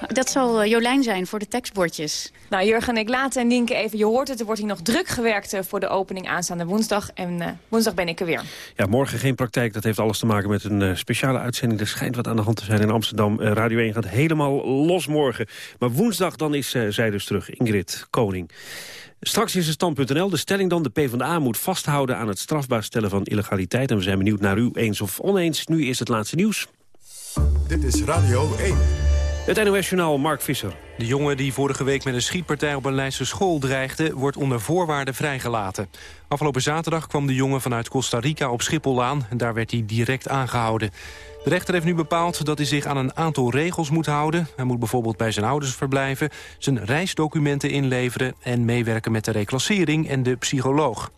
Dat zal Jolijn zijn voor de tekstbordjes. Nou, Jurgen en ik laten en Nienke even. Je hoort het, er wordt hier nog druk gewerkt voor de opening aanstaande woensdag. En uh, woensdag ben ik er weer. Ja, morgen geen praktijk. Dat heeft alles te maken met een uh, speciale uitzending. Er schijnt wat aan de hand te zijn in Amsterdam. Uh, Radio 1 gaat helemaal los morgen. Maar woensdag dan is zij dus terug. Ingrid Koning. Straks is het stand.nl. De stelling dan, de PvdA moet vasthouden aan het strafbaar stellen van illegaliteit. En we zijn benieuwd naar u eens of oneens. Nu is het laatste nieuws. Dit is Radio 1. Het NOS-journaal Mark Visser. De jongen die vorige week met een schietpartij op een Leidse school dreigde... wordt onder voorwaarden vrijgelaten. Afgelopen zaterdag kwam de jongen vanuit Costa Rica op Schiphol aan... en daar werd hij direct aangehouden. De rechter heeft nu bepaald dat hij zich aan een aantal regels moet houden. Hij moet bijvoorbeeld bij zijn ouders verblijven... zijn reisdocumenten inleveren en meewerken met de reclassering en de psycholoog.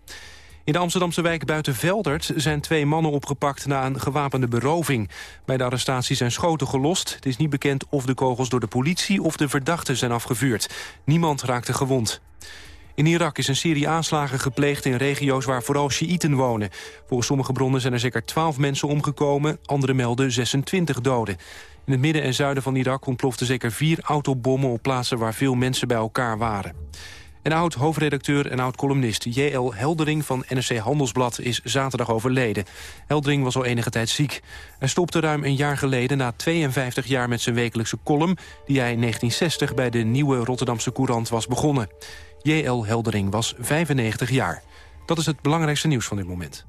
In de Amsterdamse wijk buiten Veldert zijn twee mannen opgepakt na een gewapende beroving. Bij de arrestatie zijn schoten gelost. Het is niet bekend of de kogels door de politie of de verdachten zijn afgevuurd. Niemand raakte gewond. In Irak is een serie aanslagen gepleegd in regio's waar vooral Sjiïten wonen. Volgens sommige bronnen zijn er zeker 12 mensen omgekomen, andere melden 26 doden. In het midden en zuiden van Irak ontploften zeker vier autobommen op plaatsen waar veel mensen bij elkaar waren. En oud-hoofdredacteur en oud-columnist J.L. Heldering van NRC Handelsblad is zaterdag overleden. Heldering was al enige tijd ziek. Hij stopte ruim een jaar geleden na 52 jaar met zijn wekelijkse column... die hij in 1960 bij de nieuwe Rotterdamse Courant was begonnen. J.L. Heldering was 95 jaar. Dat is het belangrijkste nieuws van dit moment.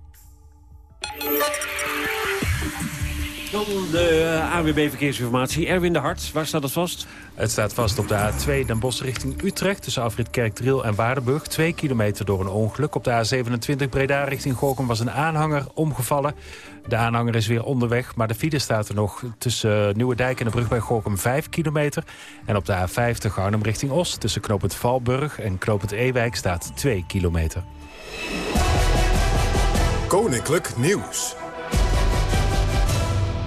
Dan de AWB Verkeersinformatie. Erwin de Hart, waar staat het vast? Het staat vast op de A2 Den Bosch richting Utrecht... tussen afrit Kerkdriel en Waardenburg. Twee kilometer door een ongeluk. Op de A27 Breda richting Gorkum was een aanhanger omgevallen. De aanhanger is weer onderweg, maar de file staat er nog... tussen Nieuwedijk en de brug bij Gorkum 5 kilometer. En op de A50 Arnhem richting Os... tussen knooppunt Valburg en knooppunt Ewijk staat 2 kilometer. Koninklijk Nieuws.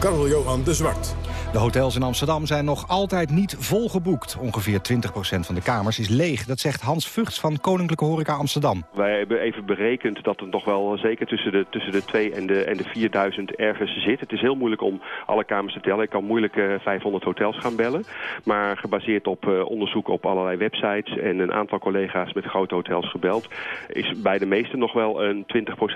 Karel-Johan de Zwart. De hotels in Amsterdam zijn nog altijd niet volgeboekt. Ongeveer 20% van de kamers is leeg. Dat zegt Hans Vugts van Koninklijke Horeca Amsterdam. Wij hebben even berekend dat het nog wel zeker tussen de, tussen de 2 en de, en de 4000 ergens zit. Het is heel moeilijk om alle kamers te tellen. Ik kan moeilijk uh, 500 hotels gaan bellen. Maar gebaseerd op uh, onderzoek op allerlei websites en een aantal collega's met grote hotels gebeld... is bij de meeste nog wel een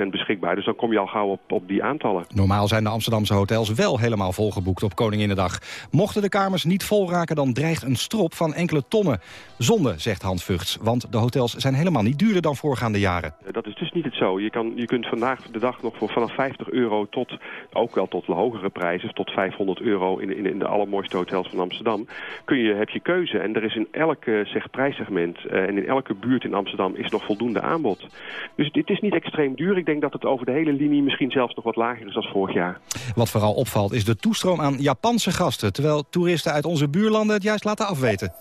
20% beschikbaar. Dus dan kom je al gauw op, op die aantallen. Normaal zijn de Amsterdamse hotels wel helemaal volgeboekt op Koninginnedag. Mochten de kamers niet vol raken, dan dreigt een strop van enkele tonnen. Zonde, zegt Hans Vugts, want de hotels zijn helemaal niet duurder dan voorgaande jaren. Dat is dus niet het zo. Je, kan, je kunt vandaag de dag nog voor vanaf 50 euro tot, ook wel tot hogere prijzen, tot 500 euro in, in, in de allermooiste hotels van Amsterdam, kun je, heb je keuze. En er is in elk zeg, prijssegment uh, en in elke buurt in Amsterdam is nog voldoende aanbod. Dus dit is niet extreem duur. Ik denk dat het over de hele linie misschien zelfs nog wat lager is dan vorig jaar. Wat vooral opvalt is de toestroom aan Japanse gasten... terwijl toeristen uit onze buurlanden het juist laten afweten.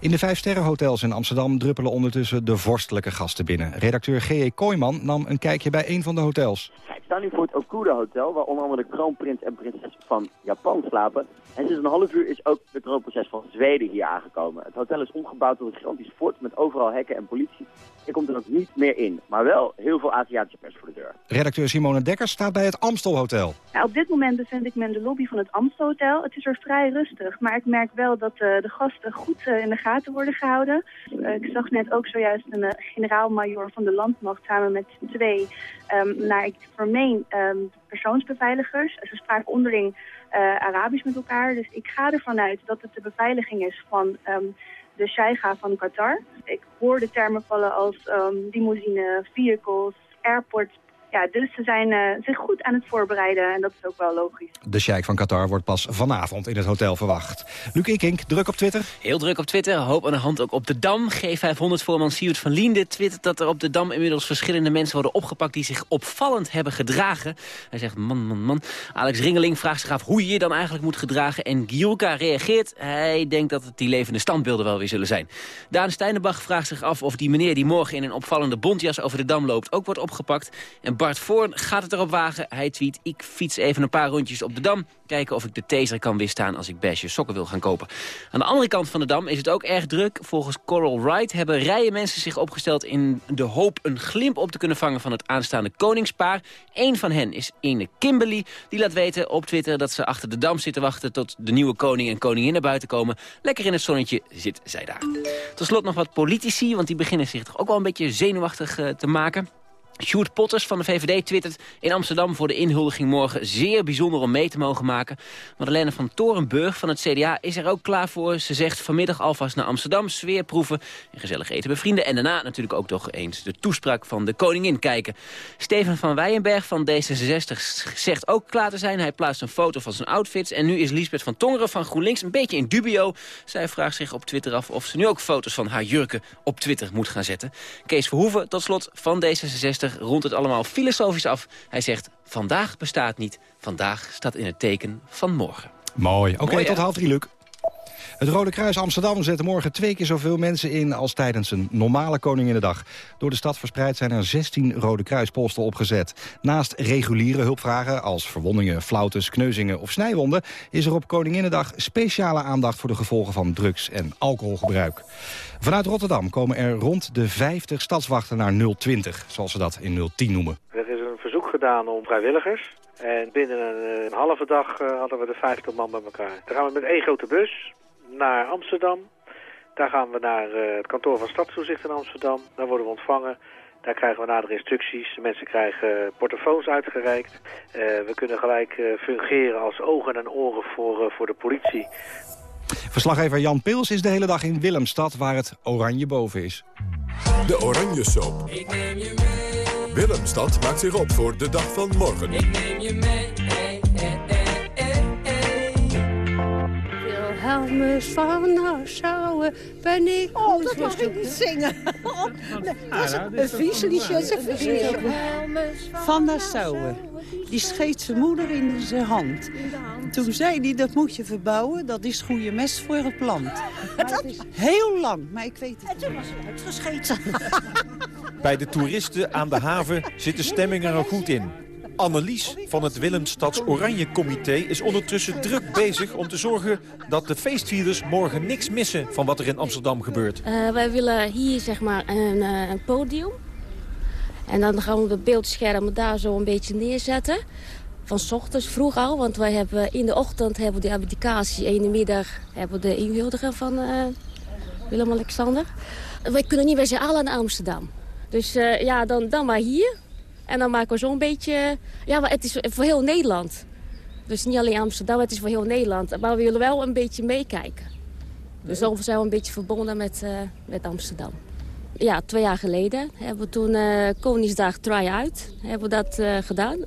In de vijfsterrenhotels in Amsterdam druppelen ondertussen de vorstelijke gasten binnen. Redacteur G.E. Kooijman nam een kijkje bij een van de hotels. We staan nu voor het Okuda Hotel, waar onder andere de kroonprins en prinses van Japan slapen. En sinds een half uur is ook de kroonprinses van Zweden hier aangekomen. Het hotel is omgebouwd tot een gigantisch fort met overal hekken en politie. Er komt er ook niet meer in, maar wel heel veel Aziatische pers voor de deur. Redacteur Simone Dekkers staat bij het Amstel Hotel. Nou, op dit moment bevind ik me in de lobby van het Amstel Hotel. Het is er vrij rustig, maar ik merk wel dat uh, de gasten goed uh, in de gaten worden gehouden. Uh, ik zag net ook zojuist een generaal-majoor van de landmacht samen met twee, um, naar ik vermeen, um, persoonsbeveiligers. Ze spraken onderling Arabisch met elkaar, dus ik ga ervan uit dat het de beveiliging is van... Um, de Shaiga van Qatar. Ik hoor de termen vallen als um, limousine, vehicles, airport. Ja, dus ze zijn uh, zich goed aan het voorbereiden en dat is ook wel logisch. De sheik van Qatar wordt pas vanavond in het hotel verwacht. Luc Ikink, druk op Twitter. Heel druk op Twitter, hoop aan de hand ook op de Dam. G500-voorman Siewert van Liende twittert dat er op de Dam inmiddels verschillende mensen worden opgepakt die zich opvallend hebben gedragen. Hij zegt man, man, man. Alex Ringeling vraagt zich af hoe je je dan eigenlijk moet gedragen. En Giulka reageert, hij denkt dat het die levende standbeelden wel weer zullen zijn. Daan Steinenbach vraagt zich af of die meneer die morgen in een opvallende bontjas over de Dam loopt ook wordt opgepakt. En Bart Voorn gaat het erop wagen. Hij tweet, ik fiets even een paar rondjes op de Dam. Kijken of ik de taser kan weerstaan als ik beige sokken wil gaan kopen. Aan de andere kant van de Dam is het ook erg druk. Volgens Coral Wright hebben rijen mensen zich opgesteld... in de hoop een glimp op te kunnen vangen van het aanstaande koningspaar. Eén van hen is Ine Kimberly. Die laat weten op Twitter dat ze achter de Dam zitten wachten... tot de nieuwe koning en koningin naar buiten komen. Lekker in het zonnetje zit zij daar. Tot slot nog wat politici, want die beginnen zich toch ook wel een beetje zenuwachtig uh, te maken. Sjoerd Potters van de VVD twittert in Amsterdam voor de inhuldiging morgen zeer bijzonder om mee te mogen maken. Madeleine van Torenburg van het CDA is er ook klaar voor. Ze zegt vanmiddag alvast naar Amsterdam, sfeerproeven en gezellig eten bij vrienden. En daarna natuurlijk ook toch eens de toespraak van de koningin kijken. Steven van Weijenberg van D66 zegt ook klaar te zijn. Hij plaatst een foto van zijn outfits. En nu is Liesbeth van Tongeren van GroenLinks een beetje in dubio. Zij vraagt zich op Twitter af of ze nu ook foto's van haar jurken op Twitter moet gaan zetten. Kees Verhoeven tot slot van D66 rond het allemaal filosofisch af. Hij zegt, vandaag bestaat niet, vandaag staat in het teken van morgen. Mooi. Oké, tot half drie, Luc. Het Rode Kruis Amsterdam zet morgen twee keer zoveel mensen in... als tijdens een normale Koninginnedag. Door de stad verspreid zijn er 16 Rode Kruisposten opgezet. Naast reguliere hulpvragen als verwondingen, flautes, kneuzingen of snijwonden... is er op Koninginnedag speciale aandacht voor de gevolgen van drugs- en alcoholgebruik. Vanuit Rotterdam komen er rond de 50 stadswachten naar 020, zoals ze dat in 010 noemen. Er is een verzoek gedaan om vrijwilligers. En binnen een, halve dag eh, hadden we de 50 man bij elkaar. Dan gaan we met één grote bus naar Amsterdam. Daar gaan we naar eh, het kantoor van Stadstoezicht in Amsterdam. Daar worden we ontvangen. Daar krijgen we nadere instructies. De mensen krijgen portofoons uitgereikt. Eh, we kunnen gelijk eh, fungeren als ogen en oren voor, eh, voor de politie. Verslaggever Jan Pils is de hele dag in Willemstad, waar het oranje boven is. De Oranje Soap. Willemstad maakt zich op voor de dag van morgen. Wilhelmus van Nassau, ben ik Oh, dat mag ik niet zingen. dat is een, een vies liedje, dat is een vies liedje. Van Nassau, die scheet zijn moeder in zijn hand. Toen zei hij, dat moet je verbouwen, dat is goede mest voor het plant. Dat is heel lang, maar ik weet het En toen was hij uitgescheten. Bij de toeristen aan de haven zit de stemming er al goed in. Annelies van het Willemstads Oranje Comité is ondertussen druk bezig om te zorgen dat de feestvierders morgen niks missen van wat er in Amsterdam gebeurt. Eh, wij willen hier zeg maar een, eh, een podium. En dan gaan we de beeldschermen daar zo een beetje neerzetten. Van 's ochtends vroeg al, want wij hebben in de ochtend hebben we de abdicatie. En in de middag hebben we de inhuldiging van eh, Willem-Alexander. Wij kunnen niet met z'n allen naar Amsterdam. Dus eh, ja, dan, dan maar hier. En dan maken we zo'n beetje... Ja, maar het is voor heel Nederland. Dus niet alleen Amsterdam, het is voor heel Nederland. Maar we willen wel een beetje meekijken. Dus daarom zijn we een beetje verbonden met, eh, met Amsterdam. Ja, twee jaar geleden hebben we toen eh Koningsdag Try-Out hebben we dat eh, gedaan.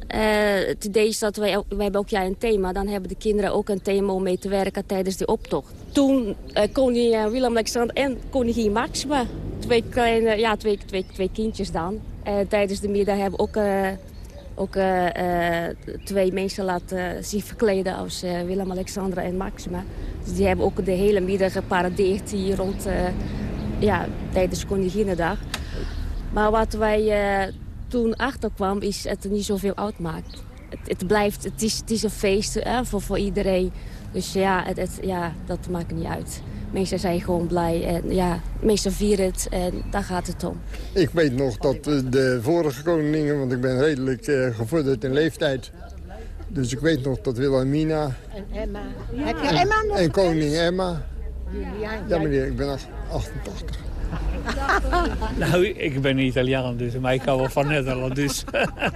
Het idee is dat wij, wij hebben elk jaar een thema. Dan hebben de kinderen ook een thema om mee te werken tijdens de optocht. Toen koning Willem-Alexander en koningin Maxima, twee, kleine, ja, twee, twee, twee kindjes dan. Eh, tijdens de middag hebben ook, eh, ook eh, twee mensen laten zich verkleden als Willem-Alexander en Maxima. Dus die hebben ook de hele middag geparadeerd hier rond... ja, tijdens Koninginnedag. Maar wat wij toen achterkwam is dat het niet zoveel uitmaakt. Het, het blijft, het is, het is een feest voor, voor iedereen. Dus ja, het- ja, dat maakt niet uit. Mensen zijn gewoon blij en ja, mensen vieren het en daar gaat het om. Ik weet nog dat eh, de vorige koningen, want ik ben redelijk eh, gevorderd in leeftijd. Dus ik weet nog dat Wilhelmina En Emma. en, en koningin Emma... Ja meneer, ik ben ach- 88. Nou, ik ben Italiaan, dus, maar ik hou wel van Nederland. Dus.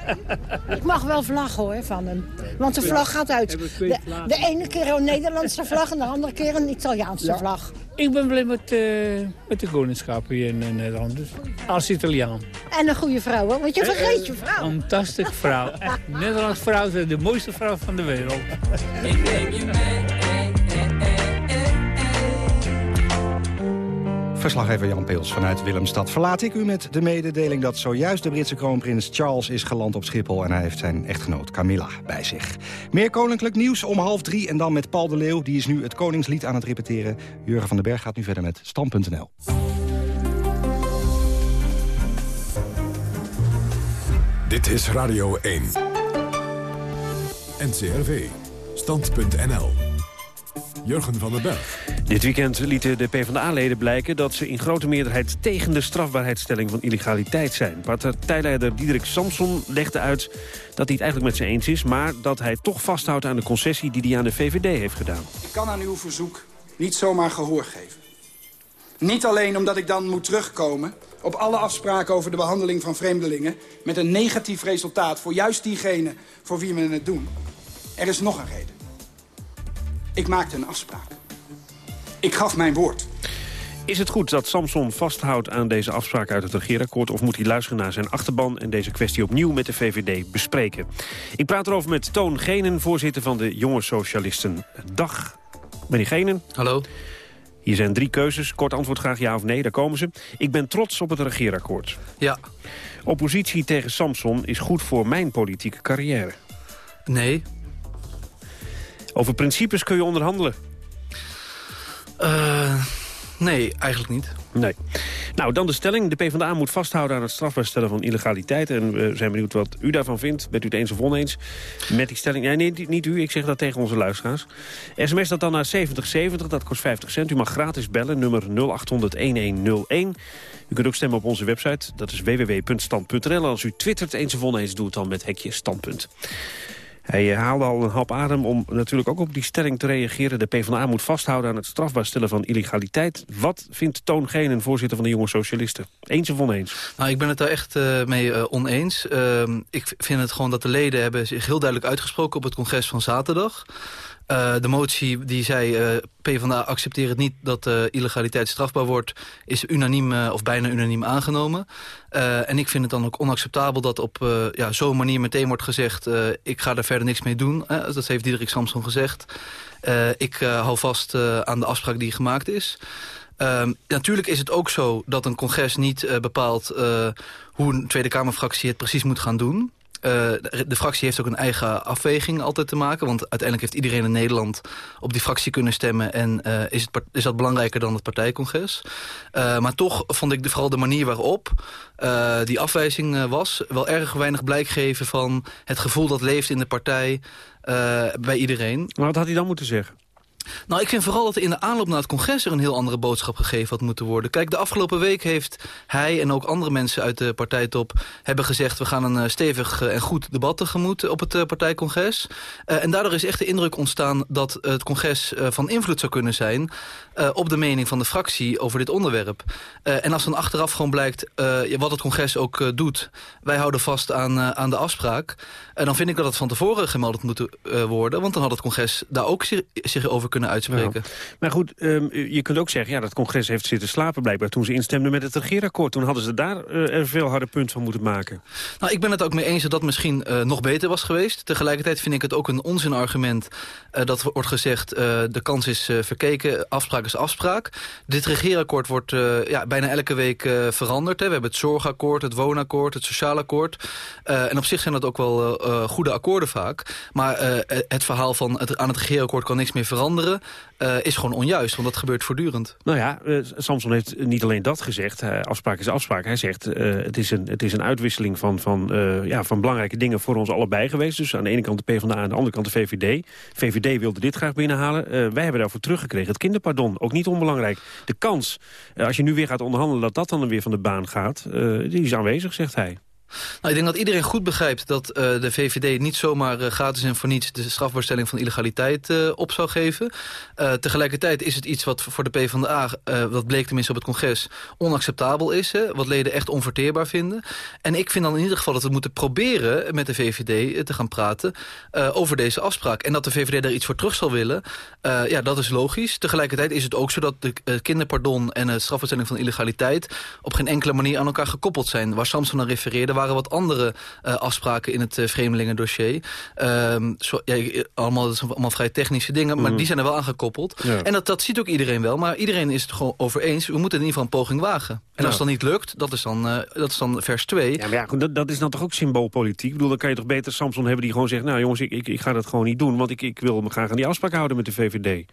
Ik mag wel vlaggen hoor van hem. Want de vlag gaat uit. De, de ene keer een Nederlandse vlag en de andere keer een Italiaanse Ja. vlag. Ik ben blij met, eh, met de koningschap hier in eh, Nederland, dus als Italiaan. En een goede vrouw hoor, want je vergeet je vrouw. Fantastische vrouw. Echt, Nederlandse vrouw is de mooiste vrouw van de wereld. Verslaggever Jan Peels vanuit Willemstad. Verlaat ik u met de mededeling dat zojuist de Britse kroonprins Charles is geland op Schiphol... en hij heeft zijn echtgenoot Camilla bij zich. Meer koninklijk nieuws om half drie en dan met Paul de Leeuw. Die is nu het koningslied aan het repeteren. Jurgen van den Berg gaat nu verder met Stam.nl. Dit is Radio 1. NCRV. Stand.nl. Jurgen van den Berg. Dit weekend lieten de PvdA-leden blijken dat ze in grote meerderheid tegen de strafbaarheidsstelling van illegaliteit zijn. Partijleider Diederik Samson legde uit dat hij het eigenlijk met ze eens is, maar dat hij toch vasthoudt aan de concessie die hij aan de VVD heeft gedaan. Ik kan aan uw verzoek niet zomaar gehoor geven. Niet alleen omdat ik dan moet terugkomen op alle afspraken over de behandeling van vreemdelingen... met een negatief resultaat voor juist diegenen voor wie we het doen. Er is nog een reden. Ik maakte een afspraak. Ik gaf mijn woord. Is het goed dat Samson vasthoudt aan deze afspraak uit het regeerakkoord... of moet hij luisteren naar zijn achterban en deze kwestie opnieuw met de VVD bespreken? Ik praat erover met Toon Genen, voorzitter van de Jonge Socialisten. Dag, meneer Genen. Hallo. Hier zijn drie keuzes. Kort antwoord graag ja of nee, daar komen ze. Ik ben trots op het regeerakkoord. Ja. Oppositie tegen Samson is goed voor mijn politieke carrière. Nee. Over principes kun je onderhandelen. Uh, nee, eigenlijk niet. Nee. Nou, dan de stelling. De PvdA moet vasthouden aan het strafbaar stellen van illegaliteit. En we zijn benieuwd wat u daarvan vindt. Bent u het eens of oneens met die stelling? Nee, nee, niet u. Ik zeg dat tegen onze luisteraars. SMS dat dan naar 7070, dat kost 50 cent. U mag gratis bellen, nummer 0800-1101. U kunt ook stemmen op onze website. Dat is www.stand.nl. Als u twittert eens of oneens, doet dan met hekje standpunt. Hij eh, haalde al een hap adem om natuurlijk ook op die stelling te reageren. De PvdA moet vasthouden aan het strafbaar stellen van illegaliteit. Wat vindt Toon Genen, voorzitter van de Jonge Socialisten? Eens of oneens? Nou, ik ben het daar echt uh, mee uh, oneens. Uh, ik vind het gewoon dat de leden hebben zich heel duidelijk uitgesproken op het congres van zaterdag. Uh, de motie die zei, uh, PvdA accepteert niet dat uh, illegaliteit strafbaar wordt... is unaniem of bijna unaniem aangenomen. en ik vind het dan ook onacceptabel dat op ja, zo'n manier meteen wordt gezegd... ik ga er verder niks mee doen. dat heeft Diederik Samson gezegd. ik hou vast aan de afspraak die gemaakt is. Ehm, natuurlijk is het ook zo dat een congres niet bepaalt... hoe een Tweede Kamerfractie het precies moet gaan doen... Uh, de fractie heeft ook een eigen afweging altijd te maken. Want uiteindelijk heeft iedereen in Nederland op die fractie kunnen stemmen. En uh, is, het, is dat belangrijker dan het partijcongres. Uh, maar toch vond ik vooral de manier waarop die afwijzing was... wel erg weinig blijk geven van het gevoel dat leeft in de partij bij iedereen. Maar wat had hij dan moeten zeggen? Nou, ik vind vooral dat in de aanloop naar het congres er een heel andere boodschap gegeven had moeten worden. Kijk, de afgelopen week heeft hij en ook andere mensen uit de partijtop hebben gezegd... we gaan een stevig en goed debat tegemoet op het partijcongres. Uh, en daardoor is echt de indruk ontstaan dat het congres van invloed zou kunnen zijn... Op de mening van de fractie over dit onderwerp. en als dan achteraf gewoon blijkt wat het congres ook doet... wij houden vast aan, aan de afspraak... dan vind ik dat het van tevoren gemeld had moeten worden... want dan had het congres daar ook zich, zich over kunnen uitspreken. Maar goed, um, je kunt ook zeggen... ja, dat congres heeft zitten slapen blijkbaar toen ze instemden met het regeerakkoord. Toen hadden ze daar uh, een veel harder punt van moeten maken. Nou, ik ben het ook mee eens dat dat misschien uh, nog beter was geweest. Tegelijkertijd vind ik het ook een onzinargument... Uh, dat wordt gezegd, de kans is verkeken, afspraak is afspraak. Dit regeerakkoord wordt ja, bijna elke week veranderd. Hè. We hebben het zorgakkoord, het woonakkoord, het sociaal akkoord. en op zich zijn dat ook wel goede akkoorden vaak. Maar het verhaal van het, aan het regeerakkoord kan niks meer veranderen uh, is gewoon onjuist, want dat gebeurt voortdurend. Nou ja, uh, Samson heeft niet alleen dat gezegd. Afspraak is afspraak. Hij zegt, het, is een, het is een uitwisseling van, van, ja, van belangrijke dingen voor ons allebei geweest. Dus aan de ene kant de PvdA, aan de andere kant de VVD. VVD wilde dit graag binnenhalen. wij hebben daarvoor teruggekregen. Het kinderpardon, ook niet onbelangrijk. De kans, als je nu weer gaat onderhandelen, dat dat dan weer van de baan gaat... die is aanwezig, zegt hij. Nou, ik denk dat iedereen goed begrijpt dat uh, de VVD niet zomaar uh, gratis en voor niets de strafbaarstelling van illegaliteit uh, op zou geven. tegelijkertijd is het iets wat voor de PvdA, dat bleek tenminste op het congres, onacceptabel is. Hè, wat leden echt onverteerbaar vinden. En ik vind dan in ieder geval dat we moeten proberen met de VVD te gaan praten over deze afspraak. En dat de VVD daar iets voor terug zal willen, ja, dat is logisch. Tegelijkertijd is het ook zo dat de kinderpardon en de strafbaarstelling van illegaliteit op geen enkele manier aan elkaar gekoppeld zijn. Waar Samson aan refereerde waren wat andere uh, afspraken in het uh, vreemdelingendossier. Um, zo, ja, allemaal, dat zijn allemaal vrij technische dingen, maar mm. die zijn er wel aangekoppeld. Ja. En dat, dat ziet ook iedereen wel, maar iedereen is het gewoon over eens. We moeten in ieder geval een poging wagen. En ja. als dat niet lukt, dat is dan, uh, dat is dan vers 2. Ja, maar ja, dat, dat is dan toch ook symboolpolitiek? Ik bedoel, dan kan je toch beter Samson hebben die gewoon zegt... nou jongens, ik, ik, ik ga dat gewoon niet doen, want ik, ik wil me graag aan die afspraak houden met de VVD.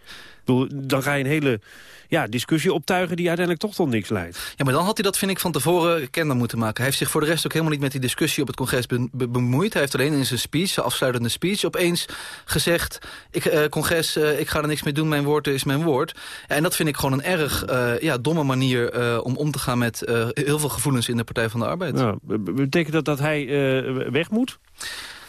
Dan ga je een hele ja, discussie optuigen die uiteindelijk toch tot niks leidt. Ja, maar dan had hij dat, vind ik, van tevoren kenbaar moeten maken. Hij heeft zich voor de rest ook helemaal niet met die discussie op het congres be be bemoeid. Hij heeft alleen in zijn speech, zijn afsluitende speech, opeens gezegd... Ik, uh, congres, uh, ik ga er niks mee doen, mijn woord is mijn woord. En dat vind ik gewoon een erg uh, ja, domme manier om om te gaan met heel veel gevoelens in de Partij van de Arbeid. Ja, betekent dat dat hij weg moet?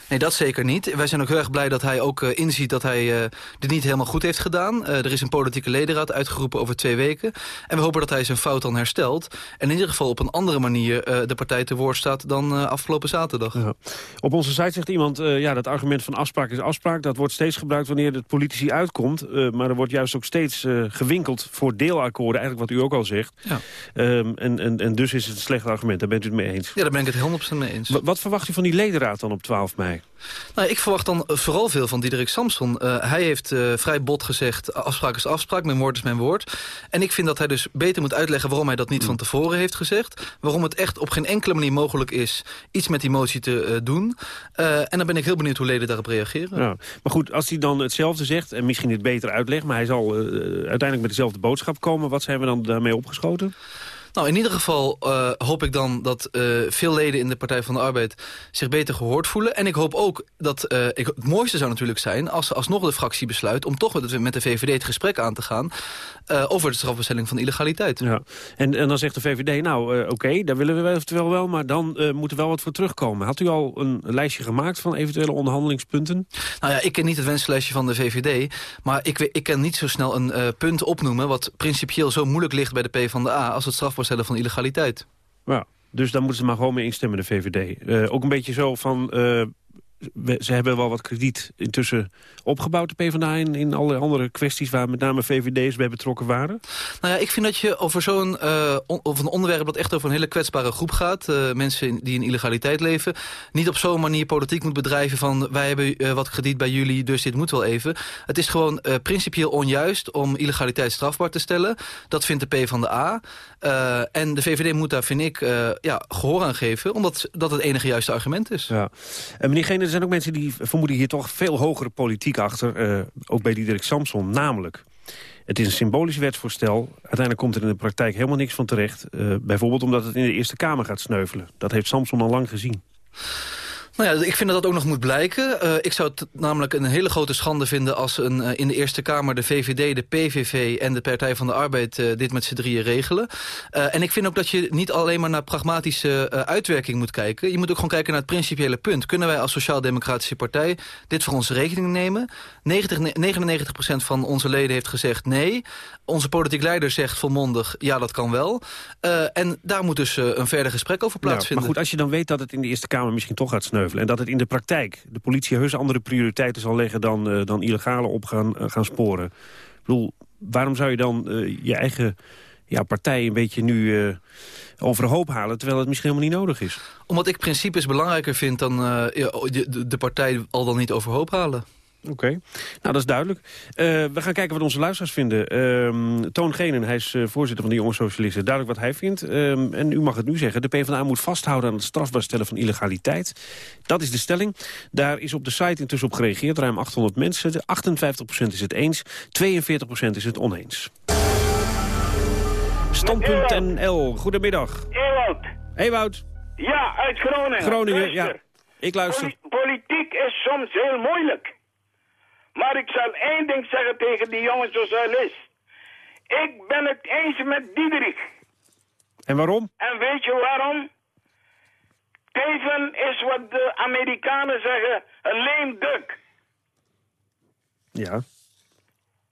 Nee, dat zeker niet. Wij zijn ook heel erg blij dat hij ook uh, inziet dat hij uh, dit niet helemaal goed heeft gedaan. Uh, er is een politieke ledenraad uitgeroepen over twee weken. En we hopen dat hij zijn fout dan herstelt. En in ieder geval op een andere manier de partij te woord staat dan afgelopen zaterdag. Ja. Op onze site zegt iemand, ja, dat argument van afspraak is afspraak. Dat wordt steeds gebruikt wanneer de politici uitkomt. maar er wordt juist ook steeds gewinkeld voor deelakkoorden. Eigenlijk wat u ook al zegt. Ja. Um, en, en, en dus is het een slecht argument. Daar bent u het mee eens. Ja, daar ben ik het helemaal mee eens. Wat verwacht u van die ledenraad dan op 12 mei? Nou, ik verwacht dan vooral veel van Diederik Samson. Uh, hij heeft uh, vrij bot gezegd, afspraak is afspraak, mijn woord is mijn woord. En ik vind dat hij dus beter moet uitleggen waarom hij dat niet van tevoren heeft gezegd. Waarom het echt op geen enkele manier mogelijk is iets met die motie te uh, doen. en dan ben ik heel benieuwd hoe leden daarop reageren. Ja. Maar goed, als hij dan hetzelfde zegt en misschien het beter uitlegt... maar hij zal uiteindelijk met dezelfde boodschap komen... wat zijn we dan daarmee opgeschoten? Nou, in ieder geval uh, hoop ik dan dat uh, veel leden in de Partij van de Arbeid zich beter gehoord voelen. En ik hoop ook dat, ik, het mooiste zou natuurlijk zijn als alsnog de fractie besluit om toch met de VVD het gesprek aan te gaan over de strafbestelling van illegaliteit. Ja. En, en dan zegt de VVD, nou oké, okay, daar willen we eventueel wel, maar dan moet er wel wat voor terugkomen. Had u al een lijstje gemaakt van eventuele onderhandelingspunten? Nou ja, ik ken niet het wenslijstje van de VVD, maar ik, ik kan niet zo snel een punt opnoemen wat principieel zo moeilijk ligt bij de PvdA als het strafbaar stellen van illegaliteit. Ja, dus daar moeten ze maar gewoon mee instemmen, de VVD. Uh, ook een beetje zo van... Uh, ze hebben wel wat krediet intussen opgebouwd, de PvdA... in, in alle andere kwesties waar met name VVD's bij betrokken waren? Nou ja, ik vind dat je over zo'n uh, on, over een onderwerp... dat echt over een hele kwetsbare groep gaat... Uh, mensen die in illegaliteit leven... niet op zo'n manier politiek moet bedrijven van... wij hebben uh, wat krediet bij jullie, dus dit moet wel even. Het is gewoon principieel onjuist om illegaliteit strafbaar te stellen. Dat vindt de PvdA. en de VVD moet daar, vind ik, ja, gehoor aan geven... omdat dat het enige juiste argument is. Ja. En meneer Gene, er zijn ook mensen die vermoeden hier toch veel hogere politiek achter. Uh, ook bij Diederik Samson, namelijk... Het is een symbolisch wetsvoorstel. Uiteindelijk komt er in de praktijk helemaal niks van terecht. Uh, bijvoorbeeld omdat het in de Eerste Kamer gaat sneuvelen. Dat heeft Samson al lang gezien. Nou ja, ik vind dat dat ook nog moet blijken. Uh, ik zou het namelijk een hele grote schande vinden... als een, uh, in de Eerste Kamer de VVD, de PVV en de Partij van de Arbeid... Uh, dit met z'n drieën regelen. en ik vind ook dat je niet alleen maar naar pragmatische uitwerking moet kijken. Je moet ook gewoon kijken naar het principiële punt. Kunnen wij als Sociaal-Democratische Partij dit voor onze rekening nemen? 90, 99% van onze leden heeft gezegd nee. Onze politiek leider zegt volmondig ja, dat kan wel. en daar moet dus een verder gesprek over plaatsvinden. Ja, maar goed, als je dan weet dat het in de Eerste Kamer misschien toch gaat en dat het in de praktijk de politie heus andere prioriteiten zal leggen... dan, uh, dan illegale op gaan, uh, gaan sporen. Ik bedoel, waarom zou je dan uh, je eigen ja, partij een beetje nu overhoop halen... terwijl het misschien helemaal niet nodig is? Omdat ik principes belangrijker vind dan de, de partij al dan niet overhoop halen. Oké, nou dat is duidelijk. Uh, we gaan kijken wat onze luisteraars vinden. Uh, Toon Genen, hij is uh, voorzitter van de Jonge Socialisten. Duidelijk wat hij vindt. Uh, en u mag het nu zeggen. De PvdA moet vasthouden aan het strafbaar stellen van illegaliteit. Dat is de stelling. Daar is op de site intussen op gereageerd. Ruim 800 mensen. 58% is het eens. 42% is het oneens. Stand.nl, goedemiddag. Ewout. Ewout. Ja, uit Groningen. Groningen, ja. Ik luister. Politiek is soms heel moeilijk. Maar ik zal één ding zeggen tegen die jonge socialist. Ik ben het eens met Diederik. En waarom? En weet je waarom? Teven is wat de Amerikanen zeggen een lame duck. Ja.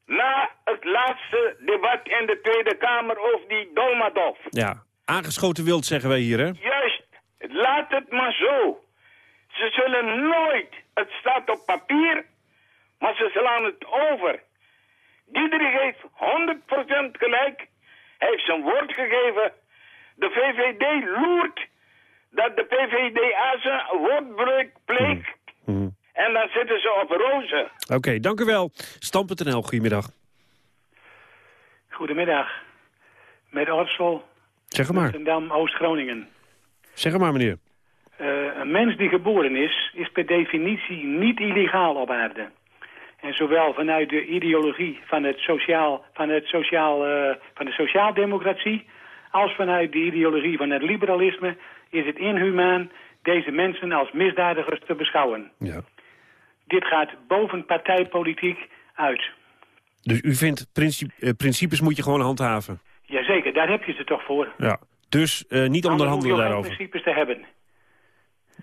Na het laatste debat in de Tweede Kamer over die Dolmadov. Ja, aangeschoten wild zeggen wij hier, hè? Juist. Laat het maar zo. Ze zullen nooit, het staat op papier, maar ze slaan het over. Diederik heeft 100% gelijk. Hij heeft zijn woord gegeven. De VVD loert dat de PVDA zijn woordbreuk pleegt. Mm. Mm. En dan zitten ze op rozen. Oké, okay, dank u wel. Stam.nl, goedemiddag. Goedemiddag. Met Orsel. Zeg maar. Rotterdam, Oost-Groningen. Zeg maar, meneer. Uh, een mens die geboren is, is per definitie niet illegaal op aarde. En zowel vanuit de ideologie van, het sociaal, van, het sociaal, uh, van de sociaaldemocratie... als vanuit de ideologie van het liberalisme... is het inhumaan deze mensen als misdadigers te beschouwen. Ja. Dit gaat boven partijpolitiek uit. Dus u vindt uh, principes moet je gewoon handhaven? Jazeker, daar heb je ze toch voor. Ja. Dus uh, niet onderhandelen daarover? principes te hebben.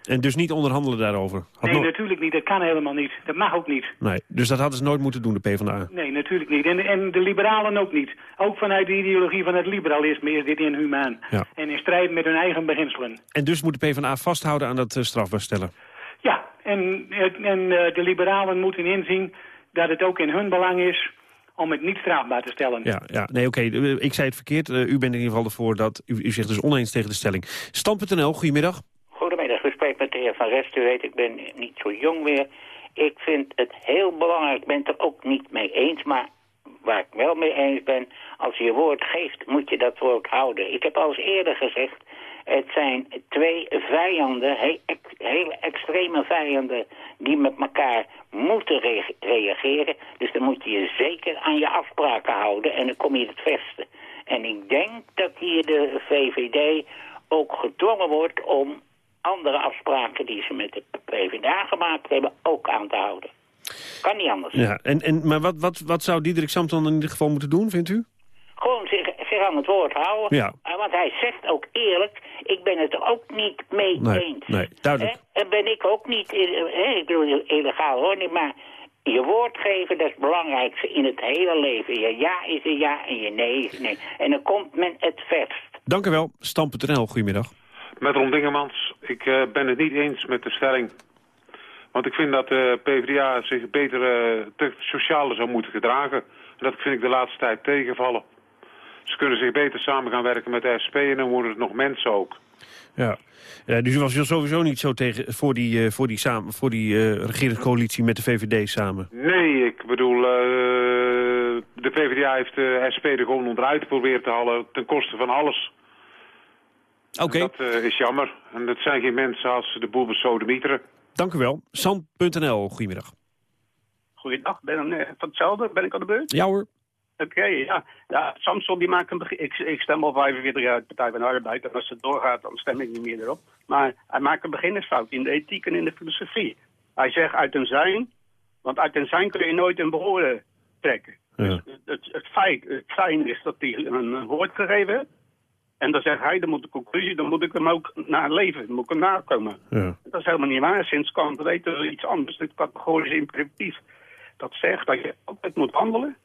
En dus niet onderhandelen daarover? Had nee, no- natuurlijk niet. Dat kan helemaal niet. Dat mag ook niet. nee, dus dat hadden ze nooit moeten doen, de PvdA. Nee, natuurlijk niet. En, en de liberalen ook niet. Ook vanuit de ideologie van het liberalisme is dit inhumaan. Ja. En in strijd met hun eigen beginselen. En dus moet de PvdA vasthouden aan dat uh, strafbaar stellen? Ja, en, en uh, de liberalen moeten inzien dat het ook in hun belang is om het niet strafbaar te stellen. Ja, ja. nee, oké. Okay. Ik zei het verkeerd. Uh, u bent in ieder geval ervoor dat... U, u zegt dus oneens tegen de stelling. Stam.nl, goedemiddag. Goedemiddag, u spreekt met de heer Van. U weet, ik ben niet zo jong meer. Ik vind het heel belangrijk, ik ben het er ook niet mee eens... maar waar ik wel mee eens ben, als je woord geeft, moet je dat woord houden. Ik heb al eens eerder gezegd, het zijn twee vijanden, heel, heel extreme vijanden... die met elkaar moeten re reageren. Dus dan moet je je zeker aan je afspraken houden en dan kom je het verste. En ik denk dat hier de VVD ook gedwongen wordt om andere afspraken die ze met de PvdA gemaakt hebben ook aan te houden. Kan niet anders. Ja, en, en, maar wat, wat, wat zou Diederik Samson in ieder geval moeten doen, vindt u? Gewoon zich, zich aan het woord houden. Ja. Uh, want hij zegt ook eerlijk, ik ben het er ook niet mee nee, eens. Nee, duidelijk. Hè? En ben ik ook niet, hè? ik bedoel illegaal hoor niet, maar je woord geven, dat is het belangrijkste in het hele leven. Je ja is een ja en je nee is nee. En dan komt men het verst. Dank u wel. Stam.nl, goedemiddag. Met Ron Dingemans. Ik uh, ben het niet eens met de stelling. Want ik vind dat de PvdA zich beter uh, te socialer zou moeten gedragen. En dat vind ik de laatste tijd tegenvallen. Ze kunnen zich beter samen gaan werken met de SP en dan worden het nog mensen ook. Ja, ja dus u was sowieso niet zo tegen, voor die, uh, voor die, samen, voor die uh, regeringscoalitie met de VVD samen? Nee, ik bedoel, uh, de PvdA heeft de SP er gewoon onderuit proberen te halen ten koste van alles. Oké. Okay. Dat is jammer. En dat zijn geen mensen als de boel besodemieteren. Dank u wel. Sand.nl, goedemiddag. Goeiedag, ben ik van hetzelfde? Ben ik aan de beurt? Ja hoor. Oké, okay, ja. ja. Samson die maakt een begin. Ik, ik stem al 45 jaar de Partij van de Arbeid. En als het doorgaat, dan stem ik niet meer erop. Maar hij maakt een beginnersfout in de ethiek en in de filosofie. Hij zegt uit een zijn, want uit een zijn kun je nooit een behoren trekken. Ja. Dus het, het, het, feit, het fijn is dat hij een, een woord gegeven heeft. En dan zegt hij, dan moet de conclusie, dan moet ik hem ook naar leven, dan moet ik hem nakomen. Ja. Dat is helemaal niet waar. Sinds Kant weten we iets anders. Dit categorisch imperatief. Dat zegt dat je altijd moet handelen.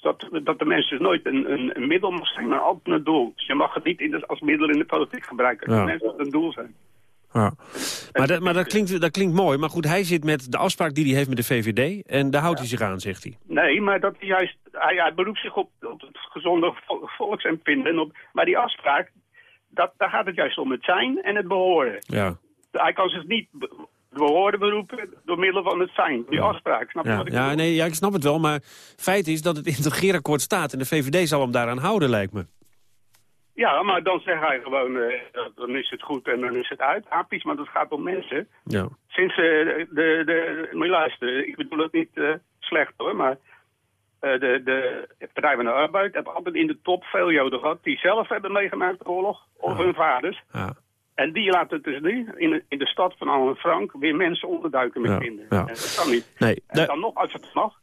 Dat, dat de mensen dus nooit een, een, een middel mag zijn, maar altijd een doel. Dus je mag het niet in de, als middel in de politiek gebruiken. Ja. Dat mensen dat een doel zijn. Ja. Maar, dat, maar dat, klinkt, dat klinkt mooi. Maar goed, hij zit met de afspraak die hij heeft met de VVD. En daar houdt ja. hij zich aan, zegt hij. Nee, maar dat hij juist, hij, hij beroept zich op, op het gezonde vol, volksempvinden. Op, maar die afspraak, dat, daar gaat het juist om het zijn en het behoren. Ja. Hij kan zich niet behoren beroepen door middel van het zijn. Die afspraak, snap je ja. wat ik ja, bedoel? nee, ja, ik snap het wel. Maar feit is dat het in het regeerakkoord staat. En de VVD zal hem daaraan houden, lijkt me. Ja, maar dan zegt hij gewoon, uh, dan is het goed en dan is het uit. Hapies, maar dat gaat om mensen. Ja. Sinds uh, de, de, de, moet je luisteren, ik bedoel het niet uh, slecht hoor, maar de, de Partij van de Arbeid heeft altijd in de top veel Joden gehad die zelf hebben meegemaakt de oorlog, of hun vaders. Ja. En die laten dus nu in de, in de stad van Anne Frank weer mensen onderduiken met Ja, kinderen. ja. En dat kan niet. Nee, En dan nog, als het mag,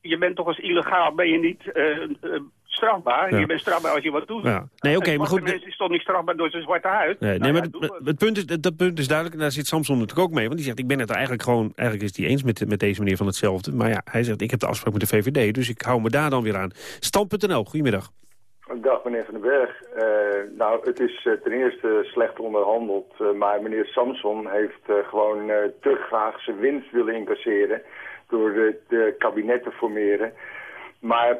je bent toch als illegaal, ben je niet eh, eh, strafbaar. Ja. Je bent strafbaar als je wat doet. Ja. Nee, oké, maar goed. mens is toch niet strafbaar door zijn zwarte huid? Nee, nee Nou maar ja, het, het. het punt is, dat, punt is duidelijk. En daar zit Samson natuurlijk ook mee. Want die zegt, ik ben het er eigenlijk gewoon... Eigenlijk is hij eens met, met deze meneer van hetzelfde. Maar ja, hij zegt, ik heb de afspraak met de VVD. Dus ik hou me daar dan weer aan. Stand.nl, goedemiddag. Dag meneer Van den Berg. Eh, nou, het is eh, ten eerste slecht onderhandeld, eh, maar meneer Samson heeft eh, gewoon eh, te graag zijn winst willen incasseren door de, de kabinet te formeren. Maar